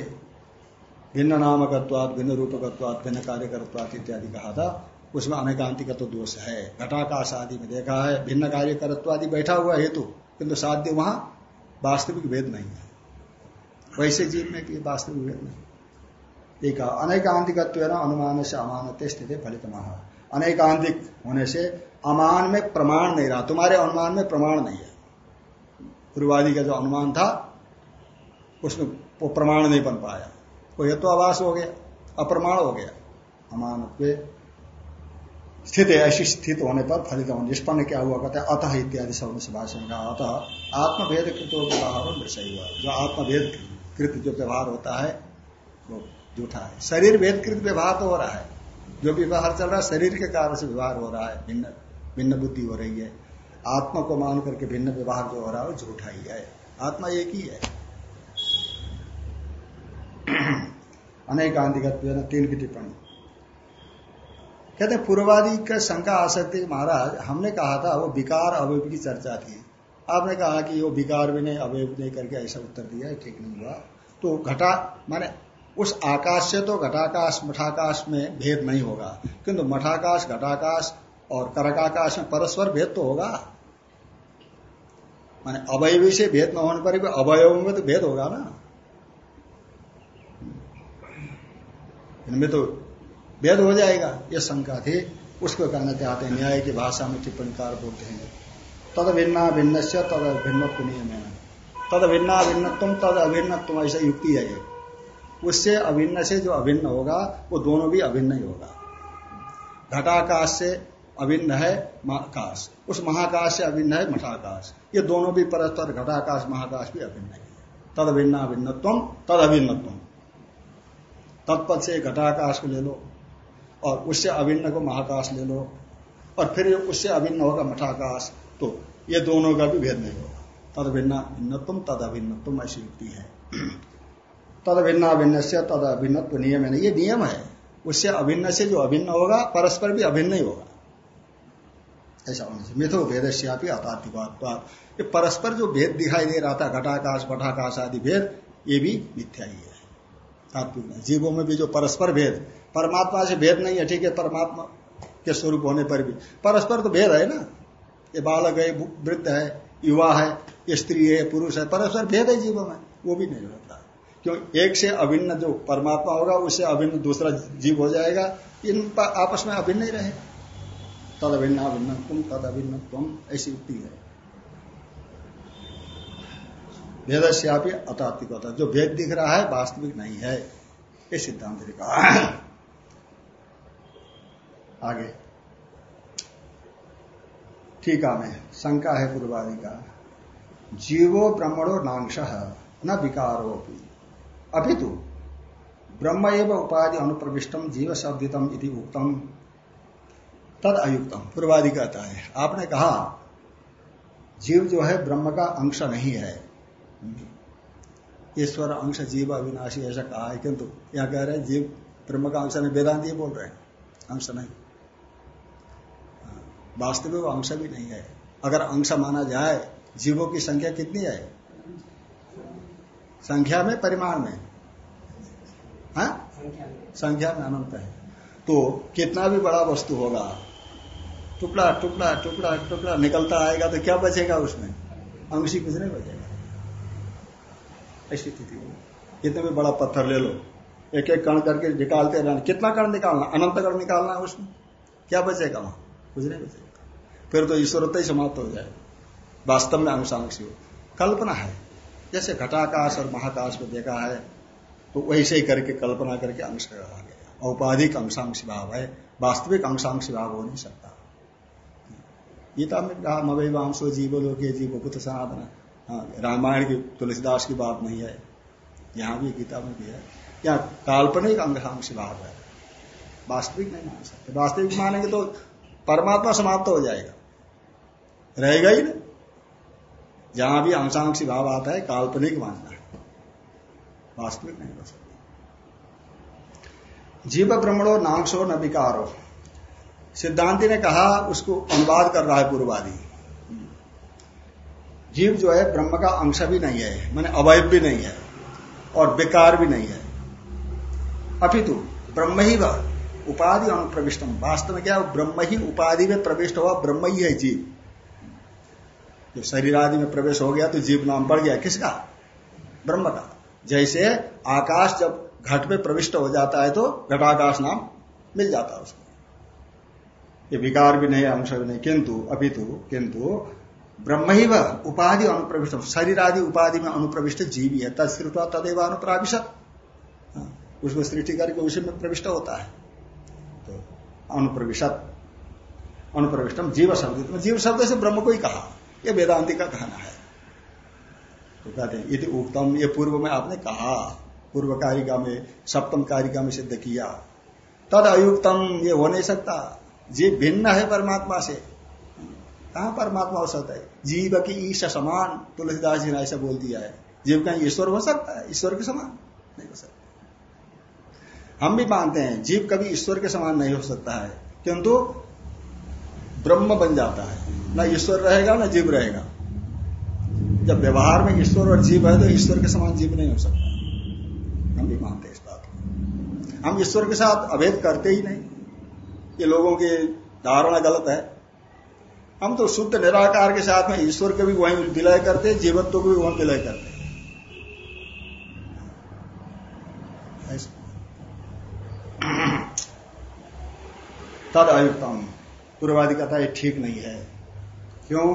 भिन्न नामकत्वाद भिन्न रूपकत्वाद भिन्न कार्यकत्वाद इत्यादि कहा था। उसमें अनेकांतिक तो दोष है। घटाकाश आदि में देखा है भिन्न कार्यकत्वादि बैठा हुआ हेतु, किंतु साध्य वहाँ वास्तविक भेद नहीं है। वैसे जीव में कि वास्तविक भेद नहीं। एक अनेकांतिक अनुमान से अमानते स्थिति फलित महा अनेकांतिक होने से अमान में प्रमाण नहीं रहा। तुम्हारे अनुमान में प्रमाण नहीं है। पूर्वादि का जो अनुमान था, उसमें वो प्रमाण नहीं बन पाया। वो हेतु तो आवास हो गया, अप्रमाण हो गया। अमान स्थित ऐसी स्थित होने पर फलित होने, निष्पन्न क्या हुआ, कहते हैं, अतः इत्यादि शब्द से भाषण का अतः आत्मभेद कृत व्यवहार सही हुआ जो आत्मभेद कृत जो व्यवहार होता है, वो झूठा है। शरीर भेद कृत व्यवहार तो हो रहा है। जो व्यवहार चल रहा है, शरीर के कारण से व्यवहार हो रहा है, भिन्न भिन्न बुद्धि हो रही है। आत्मा को मान करके भिन्न व्यवहार जो हो रहा है, वो झूठा ही है। आत्मा एक ही है। अनेक आंधिगत तीन की टिप्पणी। कहते पूर्वादि का शंका आ सकती महाराज, हमने कहा था, वो विकार अवयव की चर्चा थी। आपने कहा कि वो विकार भी नहीं, अवयव नहीं करके ऐसा उत्तर दिया, ठीक नहीं हुआ। तो घटा, माने उस आकाश से तो घटाकाश, मठाकाश में भेद नहीं होगा। किंतु मठाकाश, घटाकाश और करकाकाश में परस्पर भेद तो होगा। माने अवयवी से भेद न होने पर भी अवयव में तो भेद होगा ना। इनमें तो भेद हो जाएगा, ये शंका थी। उसको कहना चाहते हैं, न्याय की भाषा में टिप्पणीकार बोलते हैं। तद भिन्ना भिन्न से तद भिन्न नियम है तद भिन्ना भिन्न तुम तद अभिन्न तुम ऐसा युक्ति है ये। उससे अभिन्न से जो अभिन्न होगा, वो दोनों भी अभिन्न ही होगा। घटाकाश से अभिन्न है, महाकाश। उस महाकाश से अभिन्न है, मठाकाश। ये दोनों भी परस्पर, घटाकाश, महाकाश भी अभिन्न है। तद भिन्ना भिन्न तुम तद अभिन्न तुम तत्पद से घटाकाश को ले लो, और उससे अभिन्न को महाकाश ले लो, और फिर उससे अभिन्न होगा मठाकाश तो ये दोनों का भी भेद नहीं होगा। तद भिन्न भिन्नत्म तद अभिन्नत्म ऐसी युक्ति है। तद भिन्न अभिन्न से तद अभिन्नत्व नियम है ये नियम है। उससे अभिन्न से जो अभिन्न होगा, परस्पर भी अभिन्न ही होगा। ऐसा होना चाहिए। मिथो भेद से आप ये परस्पर जो भेद दिखाई दे रहा था, घटाकाश पटाकाश आदि भेद, ये भी मिथ्या ही है। तात्विक जीवों में भी जो परस्पर भेद, परमात्मा से भेद नहीं है, ठीक है, परमात्मा के स्वरूप होने पर भी। परस्पर तो भेद है ना। ये बालक है, वृद्ध है, युवा है, स्त्री है, पुरुष है, परस्पर भेद है जीवों में, वो भी नहीं होता। क्यों? एक से अभिन्न जो परमात्मा होगा, उससे अभिन्न दूसरा जीव हो जाएगा। इन आपस में अभिन्न ही रहे। तद अभिन्न अभिन्न तुम तद अभिन्न तुम ऐसी युक्ति है। भेद से आप अतात्विक होता जो भेद दिख रहा है, वास्तविक नहीं है। ये सिद्धांत ने कहा। आगे। ठीक है शंका है पूर्वादि का। जीवो ब्रह्मणो नांश न विकारो अभी तो ब्रह्म एवं उपाधि अनुप्रविष्टम जीव शब्दितम इति उक्तम तद अयुक्तम पूर्वादि कहता है आपने कहा, जीव जो है, ब्रह्म का अंश नहीं है। ईश्वर अंश, जीव अविनाशी, ऐसा कहा है, किंतु यह कह रहे हैं, जीव ब्रह्म का अंश नहीं, वेदांत ये बोल रहे हैं, अंश नहीं। वास्तविक अंश भी नहीं है। अगर अंश माना जाए, जीवों की संख्या कितनी है? संख्या में परिमाण में? हा? संख्या में। अनंत है। तो कितना भी बड़ा वस्तु होगा टुकड़ा टुकड़ा टुकड़ा टुकड़ा निकलता आएगा तो क्या बचेगा उसमें? अंशी कुछ नहीं बचेगा। ऐसी स्थिति कितने भी बड़ा पत्थर ले लो एक एक कण करके निकालते रहना। कितना कण निकालना? अनंत कण निकालना है उसमें। क्या बचेगा वहाँ? कुछ नहीं बचेगा। फिर तो ईश्वरता ही समाप्त हो जाएगा। वास्तव में अंशांशी हो। कल्पना है। जैसे घटाकाश और महाकाश में देखा है तो वैसे ही करके कल्पना करके अंश कहा गया। औपाधिक अंशांश भाव है, वास्तविक अंशांश भाव हो नहीं सकता। गीता में कहा मवई वांशो जीव लोग जीव सनातन हाँ रामायण की तुलसीदास की बात नहीं है। यहाँ भी गीता में भी है। या काल्पनिक अंशांश भाव है। वास्तविक नहीं मान सकते। वास्तविक मानेंगे तो परमात्मा समाप्त हो जाएगा। रहेगा ही नहीं जहाँ भी अंशांशी भाव आता है, काल्पनिक मानना है। वास्तविक नहीं हो सकता। जीव ब्रह्मणो नांशो न विकारो। सिद्धांति ने कहा, उसको अनुवाद कर रहा है पूर्वादि। जीव जो है, ब्रह्म का अंश भी नहीं है, मैंने अवैध भी नहीं है, और विकार भी नहीं है। अपितु, ब्रह्म ही वह उपाधि अनुप्रविष्टम। वास्तव में क्या, ब्रह्म ही उपाधि में प्रविष्ट हुआ, ब्रह्म ही है जीव। जो शरीर आदि में प्रवेश हो गया तो जीव नाम बढ़ गया। किसका? ब्रह्म का। जैसे आकाश जब घट में प्रविष्ट हो जाता है तो घटाकाश नाम मिल जाता है उसको। ये विकार भी नहीं अंश भी नहीं। किंतु अभी तो किंतु ब्रह्म ही वह उपाधि अनुप्रविष्ट शरीर आदि उपाधि में अनुप्रविष्ट जीव है तत्वा तदेव अनुप्राविशत। हाँ, उसको सृष्टि करके उसी में प्रविष्ट होता है। तो अनुप्रविशत अनुप्रविष्टम जीव शब्द। जीव शब्द से ब्रह्म को ही कहा। यह वेदांति का कहना है। तो कहते हैं यदि उत्तम ये पूर्व में आपने कहा, पूर्व कारिका में, सप्तम कारिका में सिद्ध किया। तद अयुक्तम, ये हो नहीं सकता। जीव भिन्न है परमात्मा से। कहा परमात्मा हो सकता है? जीव की ईश समान, तुलसीदास जी ने ऐसा बोल दिया है। जीव का ईश्वर हो सकता है? ईश्वर के समान? नहीं हो सकता। हम भी मानते हैं, जीव कभी ईश्वर के समान नहीं हो सकता है, किंतु ब्रह्म बन जाता है। न ईश्वर रहेगा, न जीव रहेगा। जब व्यवहार में ईश्वर और जीव है तो ईश्वर के समान जीव नहीं हो सकता। हम भी मानते इस बात को। हम ईश्वर के साथ अभेद करते ही नहीं। ये लोगों की धारणा गलत है। हम तो शुद्ध निराकार के साथ में ईश्वर के भी वही विलय करते जीवत्व को भी वही विलय करते तद अयुक्तम। पूर्वादि है ठीक नहीं है। क्यों?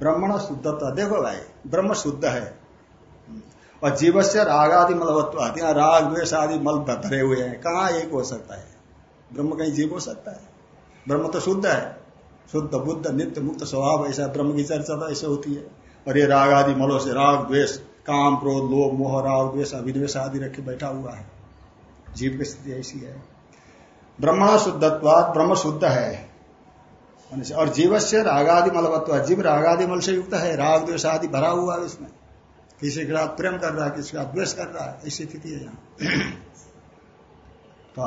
ब्रह्मण शुद्धता देखो भाई, ब्रह्म शुद्ध है। और जीव से राग आदि मलवत्व आदि राग, द्वेष आदि मल भरे हुए हैं। कहा एक हो सकता है? ब्रह्म कहीं जीव हो सकता है? ब्रह्म तो शुद्ध है। शुद्ध, बुद्ध, नित्य, मुक्त स्वभाव, ऐसा ब्रह्म की चर्चा तो ऐसे होती है। और ये राग आदि मलो से राग, द्वेष, काम, क्रोध, लोभ, मोह, राग, द्वेष अभिद्वेश आदि रखे बैठा हुआ है। जीव की स्थिति ऐसी है। ब्रह्मण शुद्धत्वाद ब्रह्म शुद्ध है। और जीव से रागादि मलवत्व जीव रागादि मल से युक्त है राग द्वेष आदि भरा हुआ है उसमें। किसी के साथ प्रेम कर रहा है किसी का द्वेष कर रहा है ऐसी स्थिति है यहाँ। तो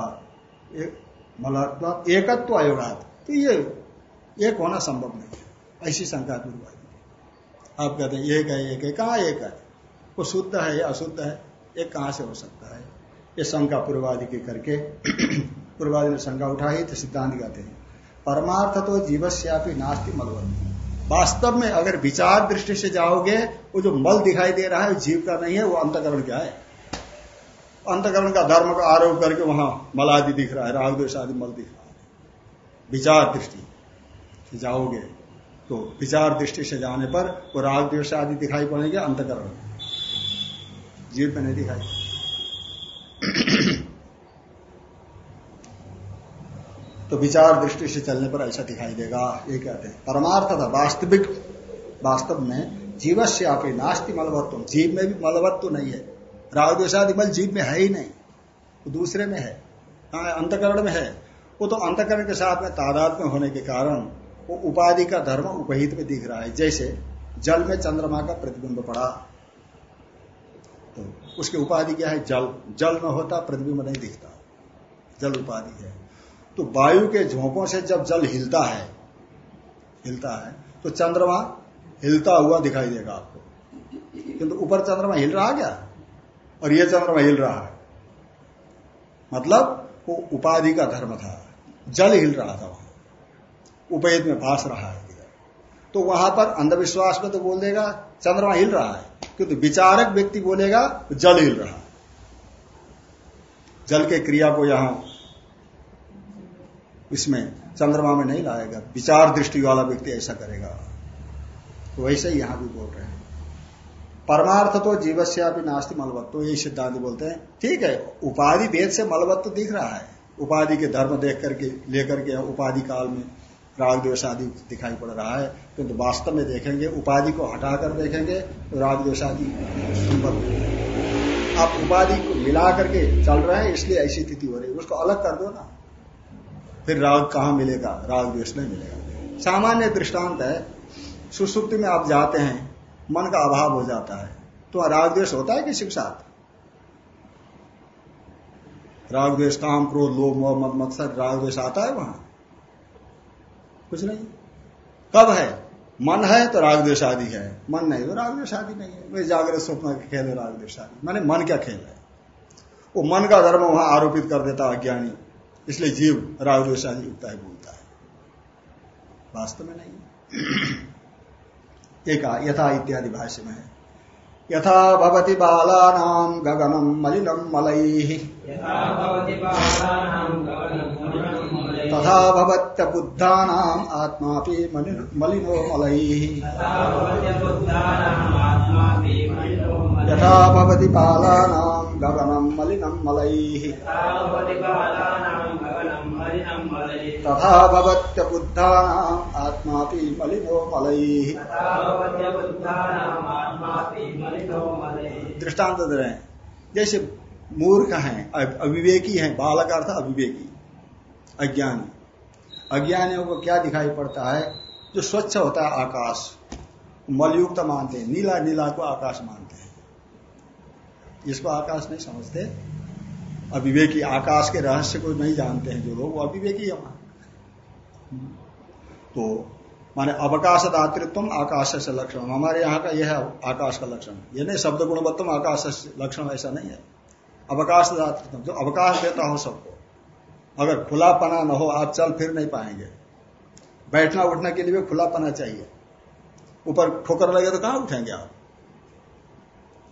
एक, एकत्व अयोगात तो ये एक होना संभव नहीं है। ऐसी शंका पूर्व आप कहते हैं एक है एक है कहा एक है? वो शुद्ध है या अशुद्ध है? एक कहाँ से हो सकता है? ये शंका पूर्वादि की करके [CLEARS THROAT] पूर्वादि ने शंका उठाई तो सिद्धांत कहते हैं। परमार्थ तो जीवस्यापी नास्ति मलवंती। वास्तव में अगर विचार दृष्टि से जाओगे, वो जो मल दिखाई दे रहा है जीव का नहीं है, वो अंतकरण क्या है? अंतकरण का धर्म का आरोप करके वहाँ मल आदि दिख रहा है द्वेश आदि मल दिख रहा है। विचार दृष्टि से जाओगे तो विचार दृष्टि से जाने पर वो राग द्वेश आदि दिखाई पड़ेंगे, अंतकरण। जीव में नहीं दिखाई। तो विचार दृष्टि से चलने पर ऐसा दिखाई देगा। ये कहते हैं, परमार्थ था वास्तविक वास्तव में जीव से आप नास्ती मलवत्व। जीव में भी मलवत्व नहीं है। रागद्वेशादि मल जीव में है ही नहीं। वो दूसरे में है। हाँ अंतकरण में है। वो तो अंतकरण के साथ में तादाद में होने के कारण वो उपाधि का धर्म उपहित में दिख रहा है। जैसे जल में चंद्रमा का प्रतिबिंब पड़ा। तो उसकी उपाधि क्या है? जल। जल न होता, प्रतिबिंब नहीं दिखता। जल उपाधि है। तो वायु के झोंकों से जब जल हिलता है हिलता है तो चंद्रमा हिलता हुआ दिखाई देगा आपको। किंतु तो ऊपर चंद्रमा हिल रहा क्या? और ये चंद्रमा हिल रहा है। मतलब वो उपाधि का धर्म था। जल हिल रहा था वहाँ। उपेद में भाष रहा है तो वहाँ पर अंधविश्वास में तो बोल देगा, चंद्रमा हिल रहा है। किंतु तो विचारक व्यक्ति बोलेगा, जल हिल रहा है। जल के क्रिया को यहाँ इसमें चंद्रमा में नहीं लाएगा। विचार दृष्टि वाला व्यक्ति ऐसा करेगा। तो वैसे ही यहाँ भी बोल रहे हैं। परमार्थ तो जीवस्यापि नास्ति मलवत्व यही सिद्धांत बोलते हैं। ठीक है, उपाधि भेद से मलवत्व दिख रहा है। उपाधि के धर्म देख करके, लेकर के उपाधि काल में राग द्वेष आदि दिखाई पड़ रहा है। किंतु तो वास्तव में देखेंगे, उपाधि को हटाकर देखेंगे तो राग द्वेष आदि आप उपाधि को मिला करके चल रहे हैं, इसलिए ऐसी स्थिति हो रही है। उसको अलग कर दो ना। फिर राग कहाँ मिलेगा? राग द्वेष नहीं मिलेगा। सामान्य दृष्टांत है, सुसुप्ति में आप जाते हैं, मन का अभाव हो जाता है तो राग द्वेष होता है के साथ? राग द्वेष काम, क्रोध, लोभ, मोह मत्सर, राग द्वेष आता है वहाँ? कुछ नहीं। कब है? मन है तो राग द्वेष आदि है। मन नहीं तो राग द्वेष आदि नहीं है। वे जागृत स्वप्न के खेल है, राग द्वेष आदि। मैंने मन क्या खेल है? वो मन का धर्म वहाँ आरोपित कर देता अज्ञानी। इसलिए जीव द्वेषादि युक्त है बोलता है। वास्तव में नहीं। एक यथा इत्यादि भाष्य में है। यथा भवति बालानां गगनं मलिनं मलैः। तथा भवत्य बुद्धानाम् आत्मापि मलिनो मलैः। यथा भवति बालानां गगनं मलैः। तथा बुद्धानाम आत्मा मलिनो मलई दृष्टांत दे रहे जैसे मूर्ख हैं अविवेकी हैं, बालक अर्थ अविवेकी, अज्ञानी। अज्ञानियों को क्या दिखाई पड़ता है? जो स्वच्छ होता है आकाश, मलयुक्त मानते हैं, नीला नीला को आकाश मानते हैं। जिसको आकाश नहीं समझते। अविवेकी आकाश के रहस्य को नहीं जानते हैं जो लोग, वो अविवेकी है तो माने अवकाश दातृत्व आकाश से लक्षण हमारे यहाँ का यह है आकाश का लक्षण। ये नहीं शब्द गुणवत्तम आकाश से लक्षण ऐसा नहीं है। अवकाश दातृत्व जो अवकाश देता हो सबको। अगर खुलापना न हो आप चल फिर नहीं पाएँगे। बैठना उठने के लिए भी खुलापना चाहिए। ऊपर ठोकर लगे तो कहाँ उठेंगे आप?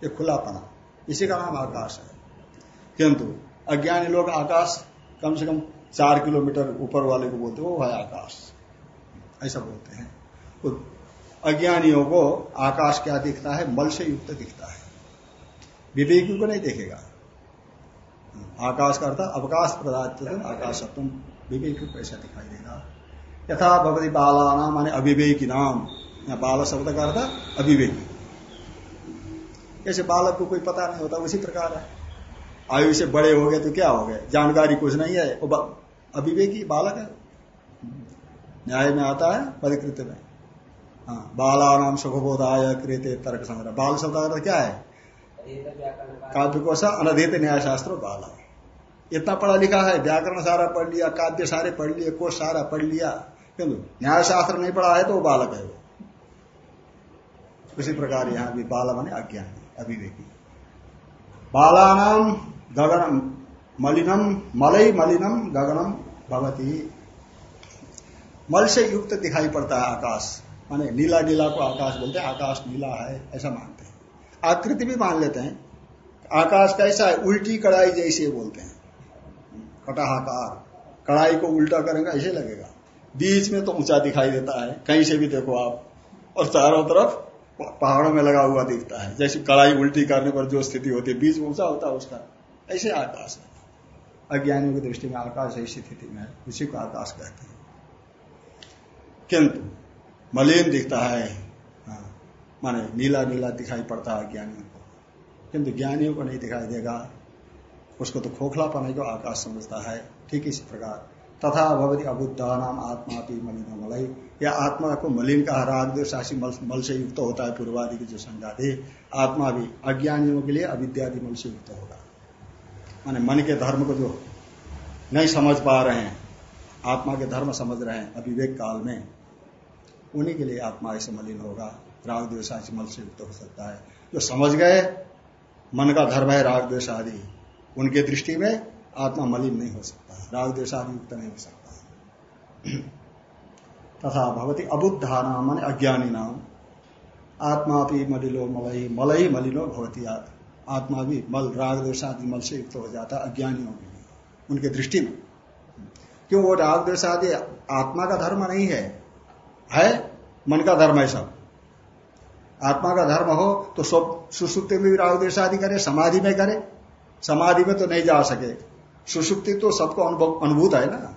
ये खुलापना। इसी का नाम आकाश है। किंतु अज्ञानी लोग आकाश कम से कम चार किलोमीटर ऊपर वाले को बोलते वो है आकाश। ऐसा बोलते हैं। तो अज्ञानियों को आकाश क्या दिखता है? मल से युक्त दिखता है। विवेकी को नहीं देखेगा। आकाश का अर्थ अवकाश प्रदान आकाश तुम विवेकी को ऐसा दिखाई देगा। यथा भगवती बाला नाम माने अविवेकी नाम। बाल शब्द का अर्थ अविवेकी। जैसे बालक को कोई पता नहीं होता, उसी प्रकार है। आयु से बड़े हो गए तो क्या हो गए? जानकारी कुछ नहीं है। वो अभिवेकी बालक है। न्याय में आता है, परिकृत में। हाँ बाला नाम सुखबोधाय कृत तर्क संग्रह। बाल शब्द क्या है? काव्य को सा अनधित न्याय शास्त्र बाला इतना पढ़ा लिखा है, व्याकरण सारा पढ़ लिया, काव्य सारे पढ़ लिए कोष सारा पढ़ लिया। किंतु न्याय शास्त्र नहीं पढ़ा है तो वो बालक है वो। उसी प्रकार यहाँ भी बाल माने अज्ञान अभिवेकी बालानाम गगनम मलिनम मलई मलिनम गगनम भवती। मल से युक्त दिखाई पड़ता है आकाश। माने नीला नीला को आकाश बोलते हैं, आकाश नीला है, ऐसा मानते हैं। आकृति भी मान लेते हैं। आकाश कैसा है, उल्टी कड़ाई जैसे बोलते हैं। कटाहाकार। कड़ाई को उल्टा करेंगे, ऐसे लगेगा। बीच में तो ऊँचा दिखाई देता है, कहीं से भी देखो आप, और चारों तरफ़ पहाड़ों में लगा हुआ दिखता है। जैसे कड़ाई उल्टी करने पर जो स्थिति होती है बीच ऊँचा होता है उसका। ऐसे आकाश है। अज्ञानियों की दृष्टि में आकाश ऐसी स्थिति में उसी को आकाश कहते हैं। किंतु मलिन दिखता है। हाँ, माने नीला नीला दिखाई पड़ता है ज्ञानियों को। किंतु ज्ञानियों को नहीं दिखाई देगा। उसको तो खोखलापन है जो आकाश समझता है। ठीक इसी प्रकार। तथा भवती अबुद्धा नाम आत्मा भी मलिन मलई या आत्मा को मलिन का राग शासी मल, मल से युक्त होता है पूर्वादि की जो संज्ञा थी आत्मा भी अज्ञानियों के लिए अविद्यादि मल से युक्त होगा। माने मन के धर्म को जो नहीं समझ पा रहे हैं आत्मा के धर्म समझ रहे हैं अविवेक काल में उन्हीं के लिए आत्मा ऐसे मलिन होगा। राग द्वेषासी मल से युक्त हो सकता है। जो समझ गए मन का धर्म है राग द्वेष आदि उनके दृष्टि में आत्मा मलिन नहीं हो सकता राग द्वेषादि युक्त नहीं हो सकता [CLEARS THROAT] तथा भवती अबुद्धा नाम मान अज्ञानी नाम। आत्मा भी मलिलो मलई मलई मलिनो भवती। आत्मा भी मल राग मल से युक्त हो जाता अज्ञानियों लिए, उनके दृष्टि में। क्यों? वो राग द्वेषादि आत्मा का धर्म नहीं है। है? मन का धर्म है सब। आत्मा का धर्म हो तो सब सुसुप्ति में भी राग द्वेषादि करे, समाधि में करे, समाधि में तो नहीं जा सके। सुसुप्ति तो सबको अनुभूत है ना?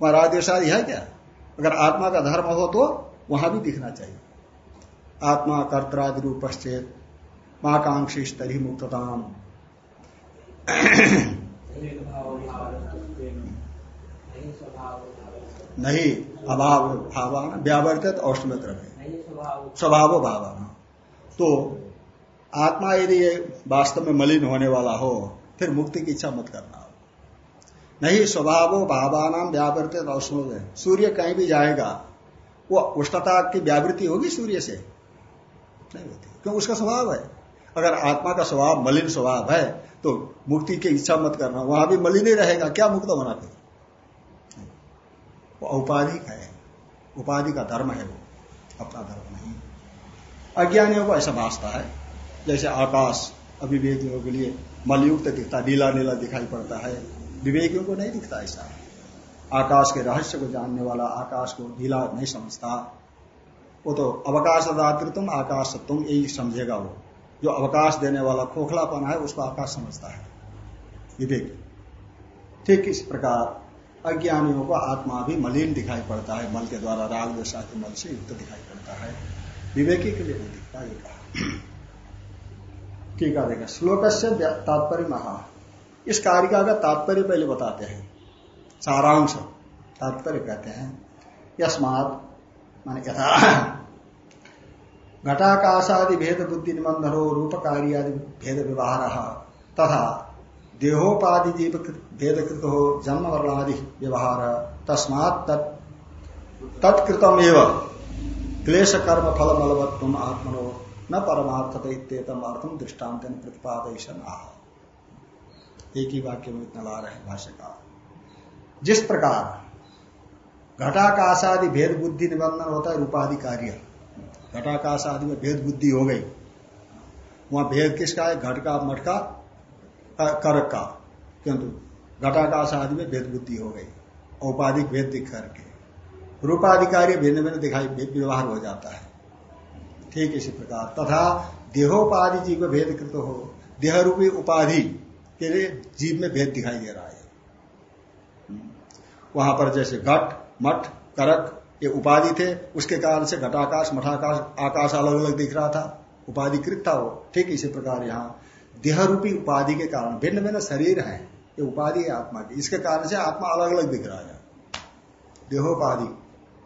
वहाँ रागद्वेषादि है क्या? अगर आत्मा का धर्म हो तो वहाँ भी दिखना चाहिए। आत्मा कर्तरादि रूपश्चेत महाकांक्षी स्तरी मुक्तताम। नहीं, अभाव भावान व्यावर्तित औष्णमित्र में स्वभाव भावान तो आत्मा यदि वास्तव में मलिन होने वाला हो, फिर मुक्ति की इच्छा मत करना। नहीं, स्वभाव भावानाम व्यावृत औष्णो सूर्य कहीं भी जाएगा, वो उष्णता की व्यावृत्ति होगी सूर्य से। नहीं होती, क्यों? उसका स्वभाव है। अगर आत्मा का स्वभाव मलिन स्वभाव है तो मुक्ति की इच्छा मत करना, वहाँ भी मलिन ही रहेगा, क्या मुक्त होना फिर? वो औपाधिक है, उपाधि का धर्म है वो, अपना धर्म नहीं। अज्ञानियों को ऐसा भाषता है, जैसे आकाश अभिवेकियों के लिए मलयुक्त दिखता नीला नीला दिखाई पड़ता है विवेकियों को नहीं दिखता ऐसा। आकाश के रहस्य को जानने वाला आकाश को ढीला नहीं समझता। वो तो अवकाश दातृत्व आकाश तुम यही समझेगा वो। जो अवकाश देने वाला खोखलापन है, उसको आकाश समझता है। विवेक। ठीक इस प्रकार अज्ञानियों को आत्मा भी मलिन दिखाई पड़ता है। मल के द्वारा राग दशा के मल से युक्त दिखाई पड़ता है। विवेकी के लिए नहीं दिखता ये कहा। [CLEARS THROAT] ठीक है, देखा। श्लोक से तात्पर्य महा। इस कारिका का तात्पर्य पहले बताते हैं। सारांश तात्पर्य कहते हैं। यस्मात, माने यथा, घटाकाशादि भेद बुद्धि निबंधन हो रूप कार्य आदि भेद व्यवहार तथा देहोपाधि जीव भेदकृत हो जन्म वर्णादि व्यवहार, तस्मात तत्कृतम एवं क्लेश कर्म फल मलवत्व आत्मनो, न परमार्थ अर्थम दृष्टांत प्रतिपादन आह एक ही वाक्य में इतना ला रहे हैं भाष्यकार। जिस प्रकार घटाकाशादि भेद बुद्धि निबंधन होता है रूपाधि कार्य घटाकाश आदि में भेद बुद्धि हो गई। वहाँ भेद किसका है? घट का, मठ का करक का। किंतु घटाकाश आदि में भेद बुद्धि हो गई। औपाधिक भेद दिख करके। रूपाधिकारी भिन्न भिन्न दिखाई व्यवहार हो जाता है। ठीक इसी प्रकार। तथा देहोपाधि जीव भेद कृत हो। देह रूपी उपाधि के जीव में भेद दिखाई दे रहा है। वहाँ पर जैसे घट, मठ, करक, ये उपाधि थे, उसके कारण से घटाकाश, मठाकाश, आकाश अलग अलग दिख रहा था। उपाधिकृत था वो। ठीक इसी प्रकार यहाँ देह रूपी उपाधि के कारण भिन्न भिन्न शरीर है, ये उपाधि है आत्मा की। इसके कारण से आत्मा अलग अलग दिख रहा है। देहोपाधि,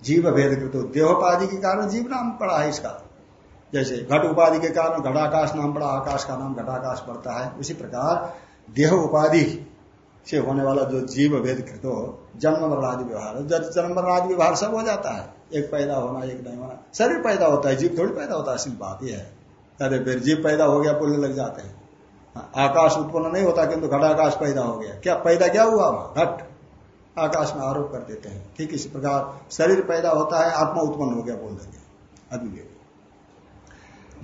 जीव भेद कृत। देहोपाधि के कारण जीव नाम पड़ा है इसका। जैसे घट उपाधि के कारण घटाकाश नाम पड़ा, आकाश का नाम घटाकाश पड़ता है। उसी प्रकार देह उपाधि से होने वाला जो जीव भेद कृत हो जन्म मरणादि व्यवहार जब जन्म मरणादि व्यवहार सब हो जाता है। एक पैदा होना एक नहीं होना शरीर पैदा होता है जीव थोड़ी पैदा होता है सिर्फ़ बात यह है। अरे फिर जीव पैदा हो गया बोलने लग जाते हैं। हाँ, आकाश उत्पन्न नहीं होता किंतु घट आकाश पैदा हो गया। क्या पैदा क्या हुआ घट। आकाश में आरोप कर देते हैं। ठीक इसी प्रकार शरीर पैदा होता है आत्मा उत्पन्न हो गया बोल देंगे। अभिवेक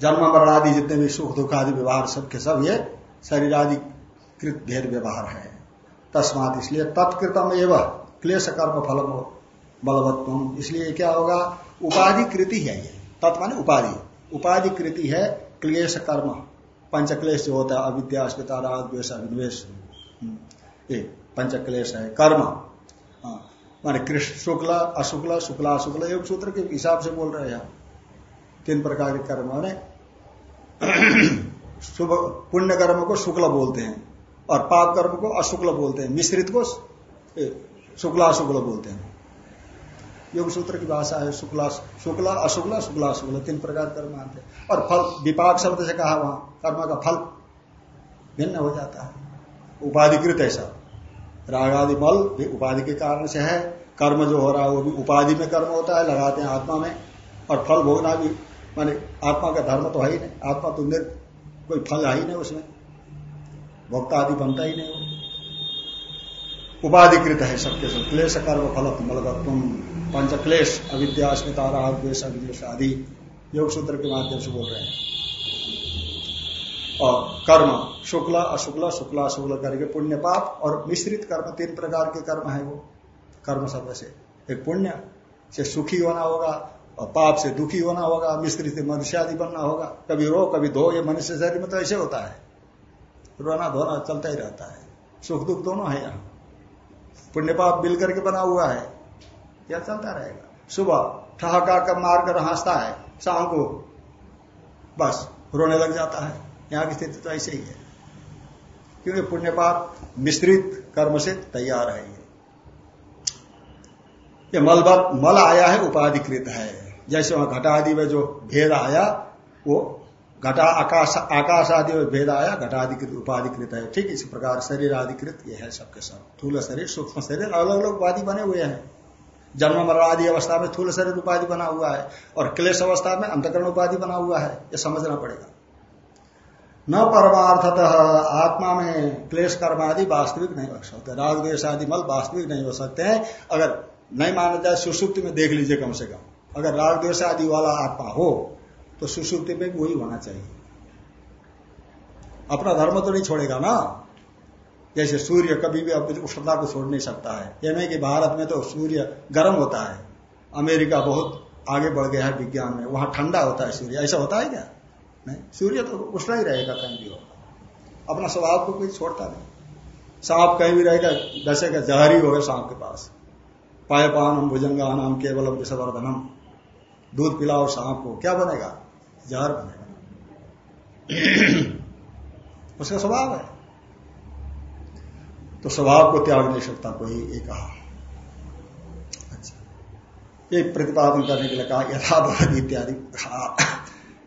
जन्म मरण आदि जितने भी सुख दुख आदि व्यवहार सबके सब ये शरीर आदि कृत भेद व्यवहार है। तस्मात इसलिए तत्कृतम एवं क्लेश कर्म फल बलवत्व इसलिए क्या होगा? उपाधि कृति है ये। तत् माने उपाधि। उपाधि कृति है क्लेश कर्म पंचक्लेश जो होता है अविद्या अस्मिता राग द्वेश अभिनिवेश ये पंचक्लेश है कर्म। हाँ, माने कृष्ण शुक्ल अशुक्ल शुक्ला अशुक्ला एक सूत्र के हिसाब से बोल रहे हैं तीन प्रकार के कर्म माने [CLEARS THROAT] शुभ पुण्य कर्म को शुक्ल बोलते हैं। और पाप कर्म को अशुक्ल बोलते हैं, मिश्रित को शुक्ला शुक्ल बोलते हैं। योग सूत्र की भाषा है, शुक्ला शुक्ला, अशुक्ला शुक्ला शुक्ल तीन प्रकार कर्म आते हैं। और फल, विपाक शब्द से कहा वहाँ कर्म का फल भिन्न हो जाता है। उपाधिकृत ऐसा रागादि बल भी उपाधि के कारण से है। कर्म जो हो रहा है, वो भी उपाधि में कर्म होता है, लगाते हैं आत्मा में। और फल भोगना भी, माने आत्मा का धर्म तो है ही नहीं। आत्मा तो कोई फल है ही नहीं उसमें। भोक्ता आदि बनता ही नहीं उपाधिकृत है सबके सब। क्लेश कर्म फल मलगत्व पंच क्लेश अविद्या अस्मिता राग द्वेश अविद्वेश आदि योग सूत्र के माध्यम से बोल रहे हैं। और कर्म, शुक्ला, अशुक्ला, शुक्ला, अशुक्ल करके पुण्य पाप और मिश्रित कर्म, तीन प्रकार के कर्म है वो। कर्म शब्द से एक पुण्य, से सुखी होना होगा और पाप से दुखी होना होगा, मिश्रित मनुष्य आदि बनना होगा। कभी रो, कभी धो, ये मनुष्य शरीर में तो ऐसे होता है। रोना धोना चलता ही रहता है। सुख दुख दोनों है यहाँ। पुण्य पाप मिल करके बना हुआ है। क्या चलता रहेगा। सुबह ठहाका कर मार कर हंसता है, शाम को बस रोने लग जाता है। यहाँ की स्थिति तो ऐसे ही है। क्योंकि पुण्य पाप मिश्रित कर्म से तैयार है ये। मल मल आया है, उपाधिकृत है। जैसे वहाँ घटा आदि में जो भेद आया, वो घटा आकाश आकाश आदि में भेद आया घटाधिकृत उपाधिकृत है ठीक इसी प्रकार शरीर आधिकृत ये है सबके सब। थूल शरीर, सूक्ष्म शरीर अलग अलग उपाधि बने हुए हैं। जन्म मरण आदि अवस्था में थूल शरीर उपाधि बना हुआ है और क्लेश अवस्था में अंतकरण उपाधि बना हुआ है। ये समझना पड़ेगा। न परमार्थतः आत्मा में क्लेश कर्म आदि वास्तविक नहीं हो सकते। राग देश आदि मल वास्तविक नहीं हो सकते हैं। अगर नहीं माना जाए सुसुप्ति में देख लीजिए कम से कम। अगर राग द्वेष आदि वाला आत्मा हो तो सुसुप्ति में वही होना चाहिए। अपना धर्म तो नहीं छोड़ेगा ना। जैसे सूर्य कभी भी अपनी उष्णता को छोड़ नहीं सकता है। ये नहीं कि भारत में तो सूर्य गर्म होता है। अमेरिका बहुत आगे बढ़ गया है विज्ञान में। वहाँ ठंडा होता है सूर्य। ऐसा होता है क्या? नहीं, सूर्य तो उष्णा ही रहेगा कहीं भी होगा। अपना स्वभाव को कोई छोड़ता नहीं। सांप कहीं भी रहेगा, जैसे का जहरी होगा सांप के पास। पायपान भुजंगा नाम केवल विषवर्धनम। दूध पिलाओ, सांप को। क्या बनेगा? जहर बनेगा [CLEARS THROAT] उसका स्वभाव है। तो स्वभाव को त्याग नहीं सकता कोई ये कहा अच्छा। ये प्रतिपादन करने के लिए कहा, यथा भगवती इत्यादि।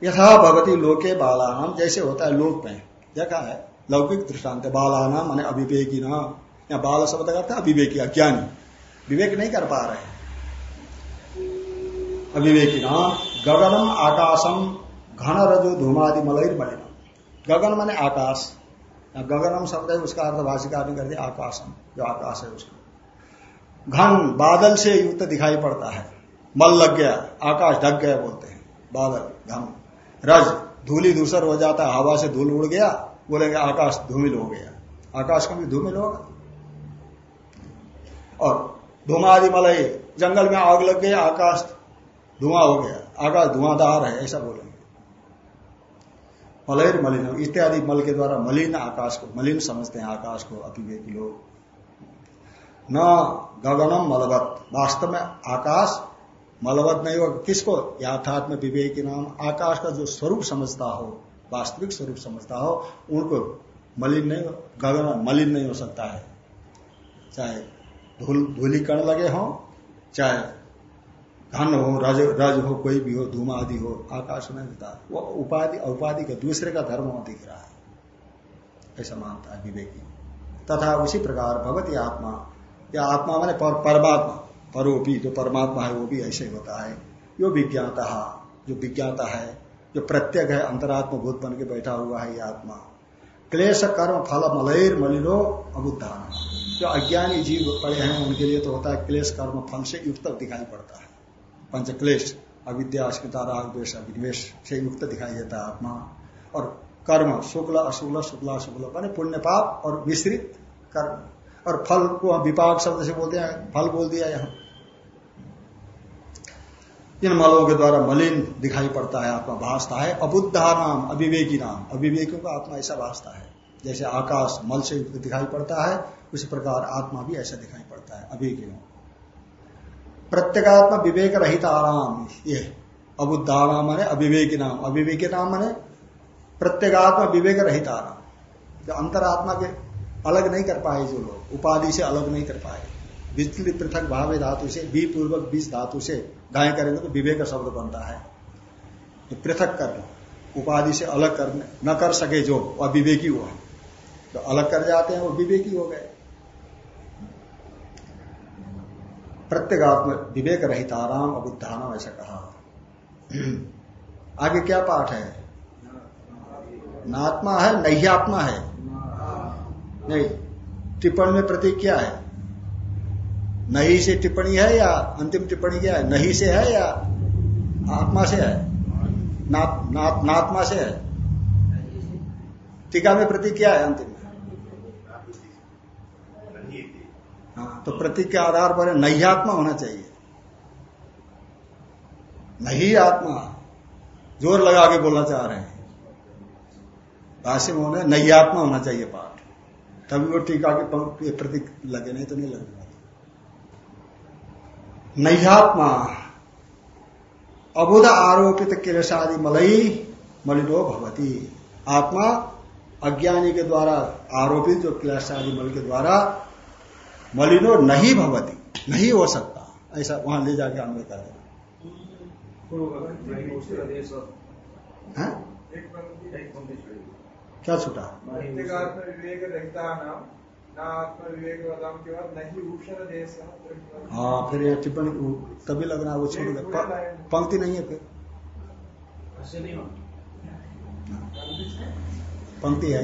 यथा भगवती लोके बालानाम जैसे होता है लोक में। यह कहा है, लौकिक दृष्टांत बालानाम माने अभिवेकी ना। या बाल शब्द करते हैं अभिवेकी अज्ञानी। विवेक नहीं कर पा रहे। अभिवेकी ना, गगनम आकाशम घन रजो धूमादि मलई मलिनम गगन माने आकाश। गगनम शब्द है, उसका अर्थ भाषिकार ने कर दिया, आकाशम। जो आकाश है उसका। घन बादल से युक्त दिखाई पड़ता है। मल लग गया, आकाश ढक गया बोलते हैं। बादल, घन। रज, धूली दूसर हो जाता है, हवा से धूल उड़ गया, बोलेंगे आकाश धूमिल हो गया। आकाश का भी धूमिल होगा। और धुमादि मलय जंगल में आग लग गई आकाश धुआँ हो गया। आकाश धुआंधार है, ऐसा बोलेंगे मलयर मलिन, इत्यादि मल के द्वारा मलिन आकाश को, मलिन समझते हैं आकाश को अतिवेदी लोग। न गगनम मलवत। वास्तव में आकाश मलवत नहीं होगा। किसको? याथार्थ में विवेक नाम। आकाश का जो स्वरूप समझता हो, वास्तविक स्वरूप समझता हो, उनको मलिन नहीं गगन मलिन नहीं हो सकता है। चाहे धूल, धूली कण लगे हों, चाहे धन हो रज रज हो कोई भी हो धूम आदि हो आकाश में दिखता वो उपाधि औपाधि का दूसरे का धर्म दिख रहा है। ऐसा मानता है विवेकी। तथा उसी प्रकार भगवती आत्मा या आत्मा माने पर, परमात्मा परोपी जो परमात्मा है वो भी ऐसे होता है। यो विज्ञाता जो विज्ञाता है जो प्रत्यक है अंतरात्म भूत बन के बैठा हुआ है ये आत्मा। क्लेश कर्म फल मलैर मलिनो अबुद्धान। जो अज्ञानी जीव पड़े हैं उनके लिए तो होता है क्लेश कर्म फल से युक्त दिखाई पड़ता है। पंच क्लेश अविद्या राग द्वेश अभिनिवेश से युक्त दिखाई देता है आत्मा। और कर्म, शुक्ल, अशुक्ल, शुक्ला शुक्ल माने पुण्य पाप और विस्तृत कर्म। और फल को विपाक शब्द से बोलते हैं, फल बोल दिया यहाँ। इन मलों के द्वारा मलिन दिखाई पड़ता है, आत्मा भाषता है। अबुद्धा नाम, अविवेकी नाम। अविवेकियों का आत्मा ऐसा भासता है, जैसे आकाश मल से दिखाई पड़ता है, उसी प्रकार आत्मा भी ऐसा दिखाई पड़ता है, अविवेकियों प्रत्येगात्मा विवेक रहित आराम ये अबुद्धा नाम माने अविवेकी नाम अविवेकी नाम माने प्रत्येगात्मा विवेक रहित आराम जो अंतरात्मा के अलग नहीं कर पाए जो लोग, उपाधि से अलग नहीं कर पाए। बिजली पृथक भाव धातु से बी पूर्वक बीस धातु से गाय करेंगे तो विवेक शब्द बनता है। तो पृथक करना, उपाधि से अलग करने, न कर सके जो, अविवेकी हुआ। तो अलग कर जाते हैं, वो विवेकी हो गए। प्रत्येगात्म विवेक रहित आराम अबुद्धान ऐसा कहा। आगे क्या पाठ है? नात्मा है नहीं आत्मा है। नहीं टिप्पणी में प्रतीक क्या है? नहीं से टिप्पणी है या अंतिम टिप्पणी क्या है? नहीं से है या आत्मा से है? नात, नात, नात्मा से है। टीका में प्रतीक क्या है अंतिम में हाँ तो प्रतीक के आधार पर नहीं आत्मा होना चाहिए। नहीं आत्मा, ज़ोर लगा के बोलना चाह रहे हैं। भाष्य में नहीं आत्मा होना चाहिए पाठ। तभी वो टीका के प्रतीक लगे, नहीं तो नहीं लगेगा। नैहात्मा अबुध आरोपित क्लेशादि मलई मलिनो भवती। आत्मा अज्ञानी के द्वारा आरोपित, जो क्लेशादि मल के द्वारा मलिनो नहीं भवती, नहीं हो सकता। ऐसा वहाँ ले जाके अन्वय कर देना क्या छूटा? हाँ फिर यह टिप्पणी तभी लगना वो छोड़ गया पंक्ति नहीं है फिर। पंक्ति है।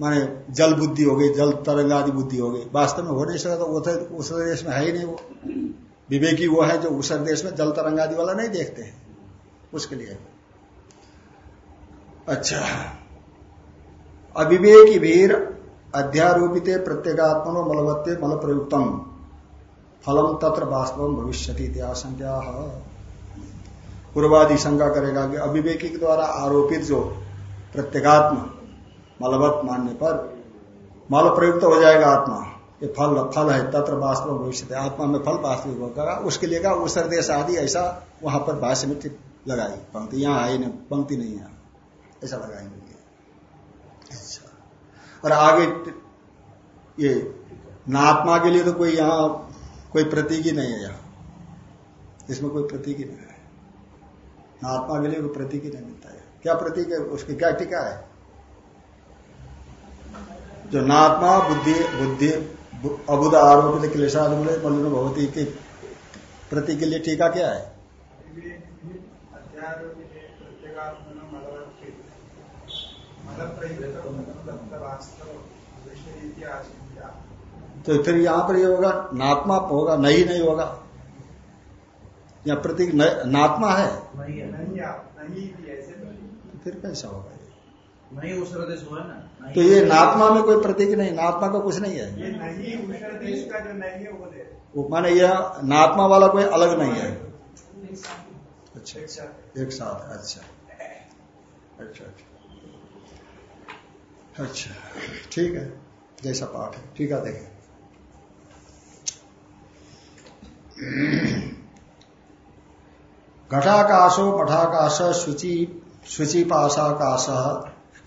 माने जल बुद्धि हो गई, जल तरंग आदि बुद्धि हो गई। वास्तव में हो नहीं सकता तो तो उस देश में है ही नहीं वो। विवेकी वो है जो उस देश में जल तरंग आदि वाला नहीं देखते हैं, उसके लिए। अच्छा। अविवेकी वीर अध्यारोपित प्रत्येगात्मनो मलवत्ते मल प्रयुक्तम फलम तत्र वास्तव भविष्य आशंका। पूर्वादि शंका करेगा कि अविवेकी के द्वारा आरोपित जो प्रत्येगात्म मलवत मानने पर मल प्रयुक्त हो जाएगा आत्मा। ये फल फल है, तत्र वास्तव भविष्य आत्मा में फल वास्तविक होगा। उसके लिए का उत्तर देश आदि ऐसा वहाँ पर भाष्य में लगाई। पंक्ति यहाँ आई नहीं, पंक्ति नहीं है। ऐसा लगाएँगे और आगे ये नात्मा के लिए तो कोई यहाँ, कोई प्रतीक ही नहीं है यहाँ। इसमें कोई प्रतीक ही नहीं है। नात्मा के लिए कोई प्रतीक ही नहीं मिलता है। क्या प्रतीक है? उसकी क्या टीका है? जो नात्मा बुद्धि बुद्धि अबुद आरोपित क्लेशादि मलिन भवती के प्रति के लिए टीका क्या है? तो फिर यहाँ पर ये होगा नात्मा होगा नहीं नहीं होगा। या प्रतीक नात्मा है? तो फिर कैसा होगा? नहीं हुआ ना। तो ये नात्मा में कोई प्रतीक नहीं नात्मा का कुछ नहीं है। ये नहीं उष्ण का जो नहीं है वो माने यह नात्मा वाला कोई अलग नहीं है। अच्छा एक साथ। अच्छा। अच्छा अच्छा। अच्छा ठीक है जैसा पाठ है ठीक है देखें [CLEARS THROAT] घटाकाशो मठाकाश शुचि शुचि पाशाकाश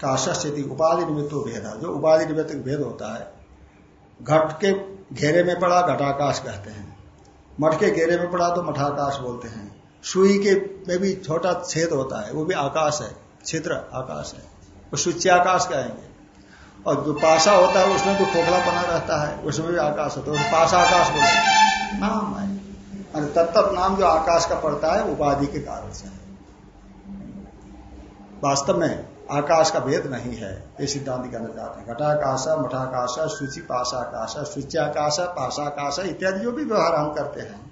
काश स्थिति उपाधि निमित्त भेद जो उपाधि निमित्त भेद होता है, घट के घेरे में पड़ा घटाकाश कहते हैं। मठ के घेरे में पड़ा तो मठाकाश बोलते हैं। सुई के में भी छोटा छेद होता है, वो भी आकाश है, छिद्र आकाश है। वो सूच्याकाश कहेंगे। और जो पासा होता है, उसमें तो खोखला बना रहता है, उसमें भी आकाश होता है पासा आकाश बोलते हैं। नाम है। और तत्त नाम जो आकाश का पड़ता है, उपाधि के कारण से। वास्तव में आकाश का भेद नहीं है, ये सिद्धांत कहना चाहते हैं। घटाकाश, मठाकाश, सूचि, पाशाकाश, सूच्याकाश, पाशाकाश इत्यादि जो भी व्यवहार हम करते हैं,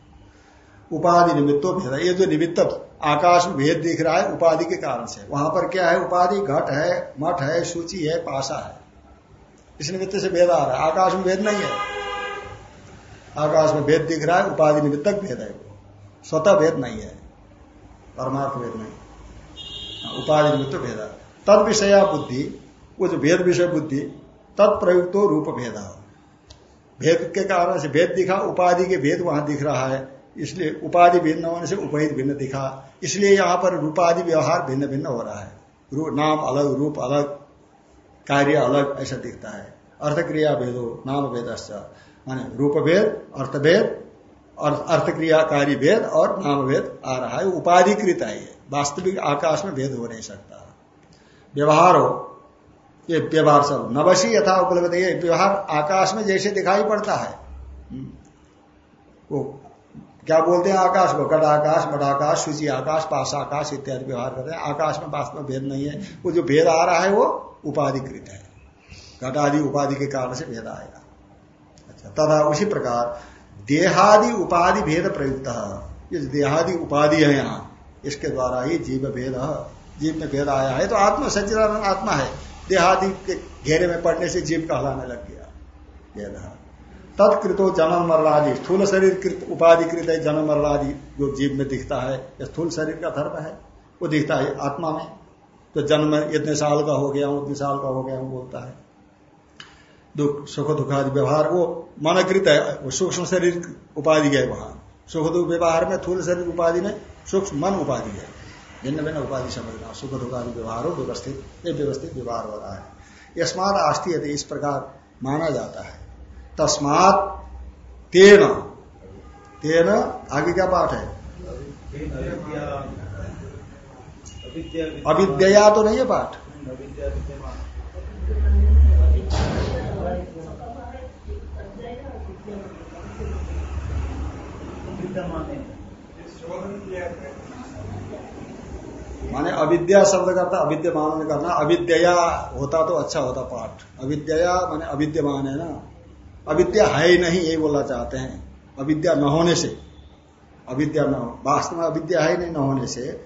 उपाधि निमित्तो भेद। ये जो निमित्त आकाश में भेद दिख रहा है, उपाधि के कारण से। वहाँ पर क्या है? उपाधि, घट है, मठ है, सूची है, पाशा है। इस निमित्त से भेद आ रहा है। आकाश में भेद नहीं है। आकाश में भेद दिख रहा है, उपाधि निमित्तक भेद है। वो स्वतः भेद नहीं है। परमार्थ भेद नहीं। उपाधि निमित्त भेद है। तद विषया बुद्धि वो जो भेद विषय बुद्धि, तत्प्रयुक्तो रूप भेद भेद के कारण से भेद दिखा, उपाधि के भेद वहाँ दिख रहा है। इसलिए उपाधि भिन्न होने से उपहित भिन्न दिखा। इसलिए यहाँ पर रूपाधि व्यवहार भिन्न भिन्न हो रहा है। नाम अलग, रूप अलग, कार्य अलग, ऐसा दिखता है। अर्थ क्रिया भेदो, नाम भेद माने रूप भेद अर्थ क्रियाकारी भेद और नाम भेद आ रहा है। उपाधिकृत है वास्तविक आकाश में भेद हो नहीं सकता। व्यवहार हो ये व्यवहार सब। नवशी यथा उपलब्ध, ये व्यवहार आकाश में जैसे दिखाई पड़ता है। हम्म। वो क्या बोलते हैं आकाश को? घट आकाश मठाकाश सूची आकाश पास आकाश इत्यादि व्यवहार करते हैं। आकाश में वास्तव में भेद नहीं है। वो जो भेद आ रहा है, वो उपाधिकृत है। घट आदि उपाधि के कारण से भेद आएगा। अच्छा तथा उसी प्रकार देहादि उपाधि भेद प्रयुक्त। ये देहादि उपाधि है यहाँ, इसके द्वारा ही जीव भेद जीव में भेद आया है तो आत्मा, सच्चिदानंद आत्मा है। देहादि के घेरे में पड़ने से जीव कहलाने लग गया। भेद तत्कृतो जन्म मरलादि स्थूल शरीर कृत उपाधि कृत है, जन्म मरलादि जो जीव में दिखता है या स्थूल शरीर का धर्म है। वो दिखता है आत्मा में। तो जन्म इतने साल का हो गया उतने साल का हो गया हूँ, बोलता है। दुख, सुख, दुखादि व्यवहार, वो मनकृत है, वो सूक्ष्म शरीर उपाधि है वहाँ। सुख, दुख व्यवहार में थूल शरीर उपाधि में सूक्ष्म मन उपाधि है। भिन्न भिन्न उपाधि समझना, सुख दुखादि व्यवहार हो व्यवस्थित ये व्यवस्थित व्यवहार हो रहा है। यस्मात आस्ती यदि इस प्रकार माना जाता है। तस्मात तेन तेन, आगे क्या पाठ है? अविद्या तो नहीं है पाठ। माने अविद्या शब्द करता अविद्यमान करना। अविद्या होता तो अच्छा होता पाठ। अविद्या माने अविद्यमान है ना? अविद्या है ही नहीं, यही बोलना चाहते हैं। अविद्या न होने से। अविद्या न वास्तव में अविद्या है ही नहीं, न होने से।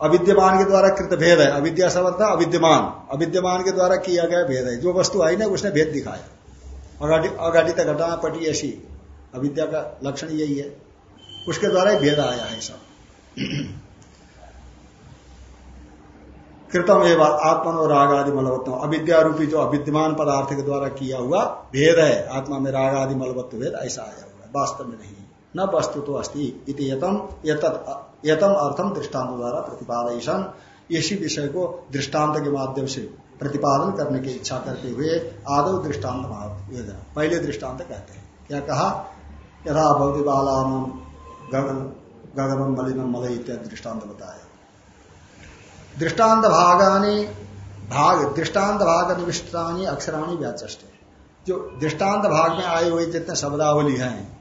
अविद्यमान के द्वारा कृत भेद है। अविद्या शब्द था अविद्यमान। अविद्यमान के द्वारा किया गया भेद है। जो वस्तु आई ना, उसने भेद दिखाया। अघटित घटना पटी ऐसी। अविद्या का लक्षण यही है। उसके द्वारा ही भेद आया है सब। कृतम एवं आत्मन और राग आदि मलवत्व अविद्या रूपी जो अविद्यमान पदार्थ के द्वारा किया हुआ भेद है, आत्मा में राग आदि मलबत्त भेद ऐसा आया हुआ वास्तव में नहीं। न वस्तु तो अस्थि यतम अर्थम दृष्टांत द्वारा प्रतिपादन इसी विषय को दृष्टांत के माध्यम से प्रतिपादन करने की इच्छा करते हुए आदो दृष्टांत पहले दृष्टांत कहते हैं। क्या कहा? यथा भक्ति बाला गगन गगनम मलिनम मलय इत्यादि दृष्टांत बताया। दृष्टांत भागानी भाग दृष्टांत भाग निविष्टानी अक्षराणी व्याचे जो दृष्टांत भाग में आए हुए जितने शब्दावली हैं,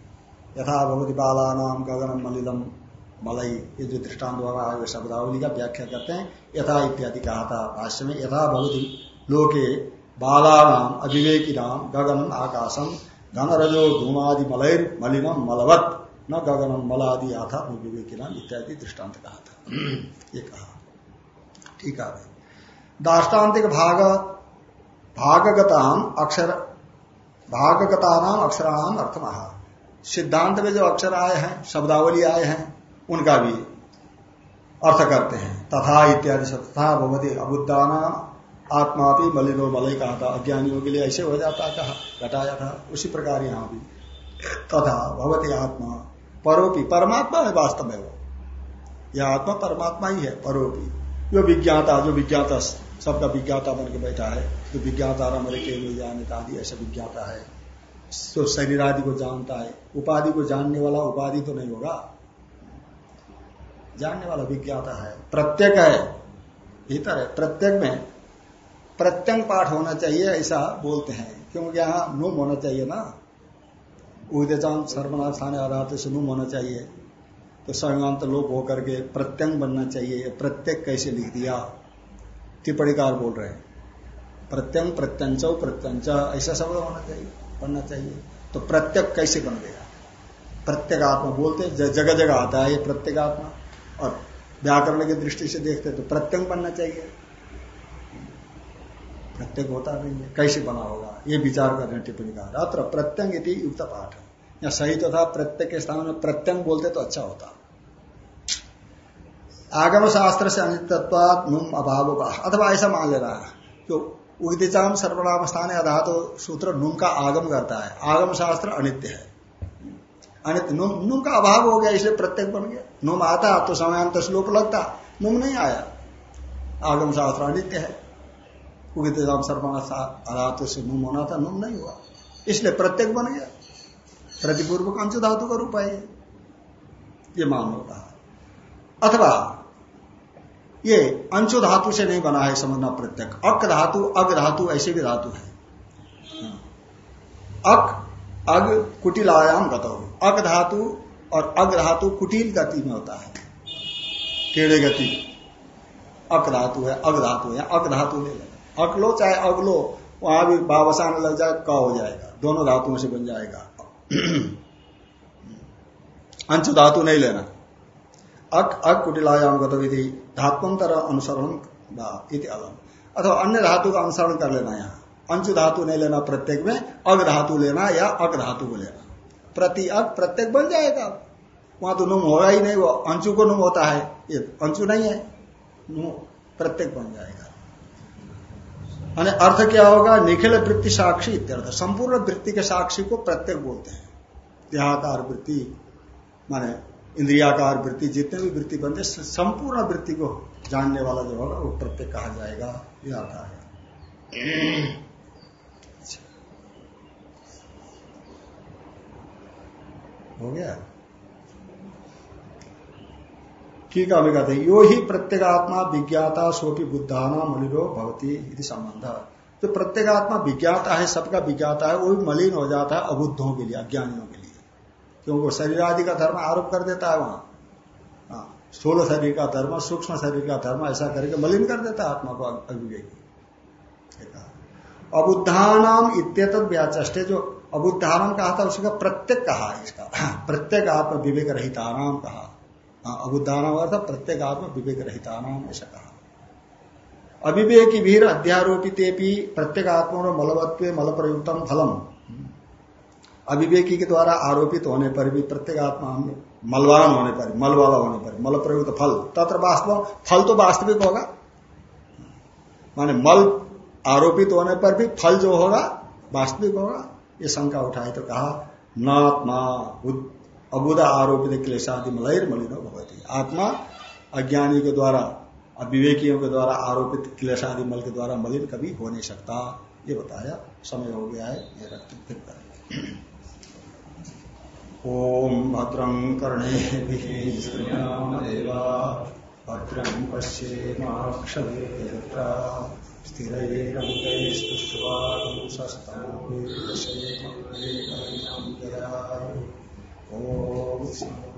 यथा भगवती बाला नाम गगनम, मलिलम, मलई, ये जो दृष्टांत भाग आए हुए शब्दावली का व्याख्या करते हैं, यथा इत्यादि कहा था भाष्य में, यथा भगवती लोके बाला नाम अविवेकी नाम, गगनम, आकाशम घन रजो धूमादि, मलैर मलिनम मलवत, न गगनम, मलादि, आथा विवेकी नाम इत्यादि दृष्टांत कहा था। ये कहा। ठीक है दाष्टान्तिक भाग, भागगताम अक्षर भागगता नाम अक्षराणाम अर्थम। सिद्धांत में जो अक्षर आए हैं, शब्दावली आए हैं, उनका भी अर्थ करते हैं। तथा इत्यादि तथा भगवती अबुद्धाना आत्मा भी मलिनो मलय कहा था अज्ञानियों के लिए ऐसे हो जाता कहा घटाया था, उसी प्रकार यहाँ भी। तथा भगवती आत्मा, परोपी, परमात्मा है वास्तव में वो। यह आत्मा परमात्मा ही है, परोपी। जो विज्ञाता जो विज्ञाता सबका विज्ञाता बन के बैठा है, जो विज्ञाता रमरे के लिए जानता आदि ऐसा विज्ञाता है, जो शरीर आदि को जानता है, उपाधि को जानने वाला उपाधि तो नहीं होगा। जानने वाला विज्ञाता है, प्रत्येक है, भीतर है, प्रत्येक में, प्रत्यंग पाठ होना चाहिए, ऐसा बोलते हैं, क्योंकि यहाँ नुम होना चाहिए ना। उदयचाम सर्वनाथ स्थान आधार से नुम होना चाहिए। तो संयंत लोप होकर के प्रत्यंग बनना चाहिए प्रत्येक कैसे लिख दिया? टिप्पणीकार बोल रहे हैं। प्रत्यंग, प्रत्यंच प्रत्यंच, ऐसा शब्द होना चाहिए, बनना चाहिए। तो प्रत्यक कैसे बन गया? प्रत्येक आत्मा बोलते जगह जगह आता है ये प्रत्येक आत्मा। और व्याकरण की दृष्टि से देखते तो प्रत्यंग बनना चाहिए। प्रत्यंग होता नहीं है, कैसे बना होगा? ये विचार कर रहे हैं टिप्पणी का अत्र प्रत्यंग युक्त पाठ या सही तथा तो था प्रत्येक के स्थान में प्रत्यंग बोलते तो अच्छा होता। आगम शास्त्र से अनित्यत्वात नुम अभाव का अथवा ऐसा मान ले रहा है तो उदिचाम सर्वनाम स्थान अधात सूत्र नुम का आगम करता है। आगम शास्त्र अनित्य है। अनित्य, नुम नुम का अभाव हो गया, इसलिए प्रत्येक बन गया। नुम आता तो समयांत श्लोक लगता, नुम नहीं आया। आगम शास्त्र अनित्य है। उदिचाम सर्वनाम अधात से नुम होना था, नुम नहीं हुआ। इसलिए प्रत्येक बन गया। प्रतिपूर्व अंश धातु का रूप है। ये मान होता है। अथवा, ये अंशु धातु से नहीं बना है समझना प्रत्यक अक धातु, अग धातु ऐसे भी धातु है। अक, अग, कुटिलायाम गतो। अक धातु और अग धातु कुटिल गति में होता है। टेढ़े गति। अक धातु है, अग धातु है, अक धातु ले लेना। अक लो चाहे अग लो, वहाँ भी बावसान लग जाए, क हो जाएगा। दोनों धातुओं से बन जाएगा। [CLEARS THROAT] अंशु धातु नहीं लेना। अक अक कुटिलायाम गत विधि धात्वंतर अनुसरण अलम अथवा अन्य धातु का अनुसरण कर लेना यहाँ। अंश धातु नहीं लेना प्रत्येक में, अग धातु लेना या अक धातु को लेना। प्रति अग प्रत्येक बन जाएगा। वहाँ तो नुम होगा ही नहीं, वो अंशु को नुम होता है। ये अंशु नहीं है प्रत्येक बन जाएगा। अर्थ क्या होगा? निखिल वृत्ति साक्षी इत्यर्थ। संपूर्ण वृत्ति के साक्षी को प्रत्येक बोलते हैं। देहाकार वृत्ति, माने इंद्रियाकार वृत्ति, जितने भी वृत्ति बनते संपूर्ण वृत्ति को जानने वाला जो होगा, वो प्रत्येक कहा जाएगा। यह आता है। हो गया? ठीक है कहते हैं यो ही प्रत्येगात्मा विज्ञाता सोपी बुद्धाना मलिनो भवती संबंध। जो प्रत्येगात्मा विज्ञाता है सबका विज्ञाता है वो भी मलिन हो जाता है अबुद्धों के लिए अज्ञानियों के लिए। क्योंकि शरीर आदि का धर्म आरोप कर देता है वहाँ। हाँ, स्थूल शरीर का धर्म सूक्ष्म शरीर का धर्म ऐसा करके मलिन कर देता है आत्मा को अभिवेकी अबुद्धानाम इत्यत व्याचे जो अबुद्धानाम कहा था उसका प्रत्येक कहा इसका। प्रत्येक आत्म विवेक रहितानाम कहा। हाँ, अबुद्धानाम अर्थ प्रत्येक आत्म विवेक रहितानाम ऐसा कहा। अविवेकी भीर अध्यारोपित प्रत्येक आत्मा मलवत्व मल प्रयुक्तम फलम। अविवेकी के द्वारा आरोपित होने पर भी प्रत्येक आत्मा मलवान होने पर मल वाला होने पर मल प्रयुक्त फल। तत्र वास्तव फल तो वास्तविक होगा। माने मल आरोपित होने पर भी फल जो होगा वास्तविक होगा ये शंका उठाए तो कहा नात्मा अबुदा आरोपित क्लेशादि मलैर मलिनो भगवती आत्मा अज्ञानी के द्वारा, अविवेकियों के द्वारा आरोपित क्लेशादि मल के द्वारा मलिन कभी हो नहीं सकता। ये बताया, समय हो गया है, ये रक्त फिर करेंगे। ॐ भद्रं कर्णेभिः। भद्रं पश्येमाक्षवेत्रा स्थिरैरङ्गैस्तुष्टुवागुंसस्तमोभिर्दशेमङ्गलैकैनं ॐ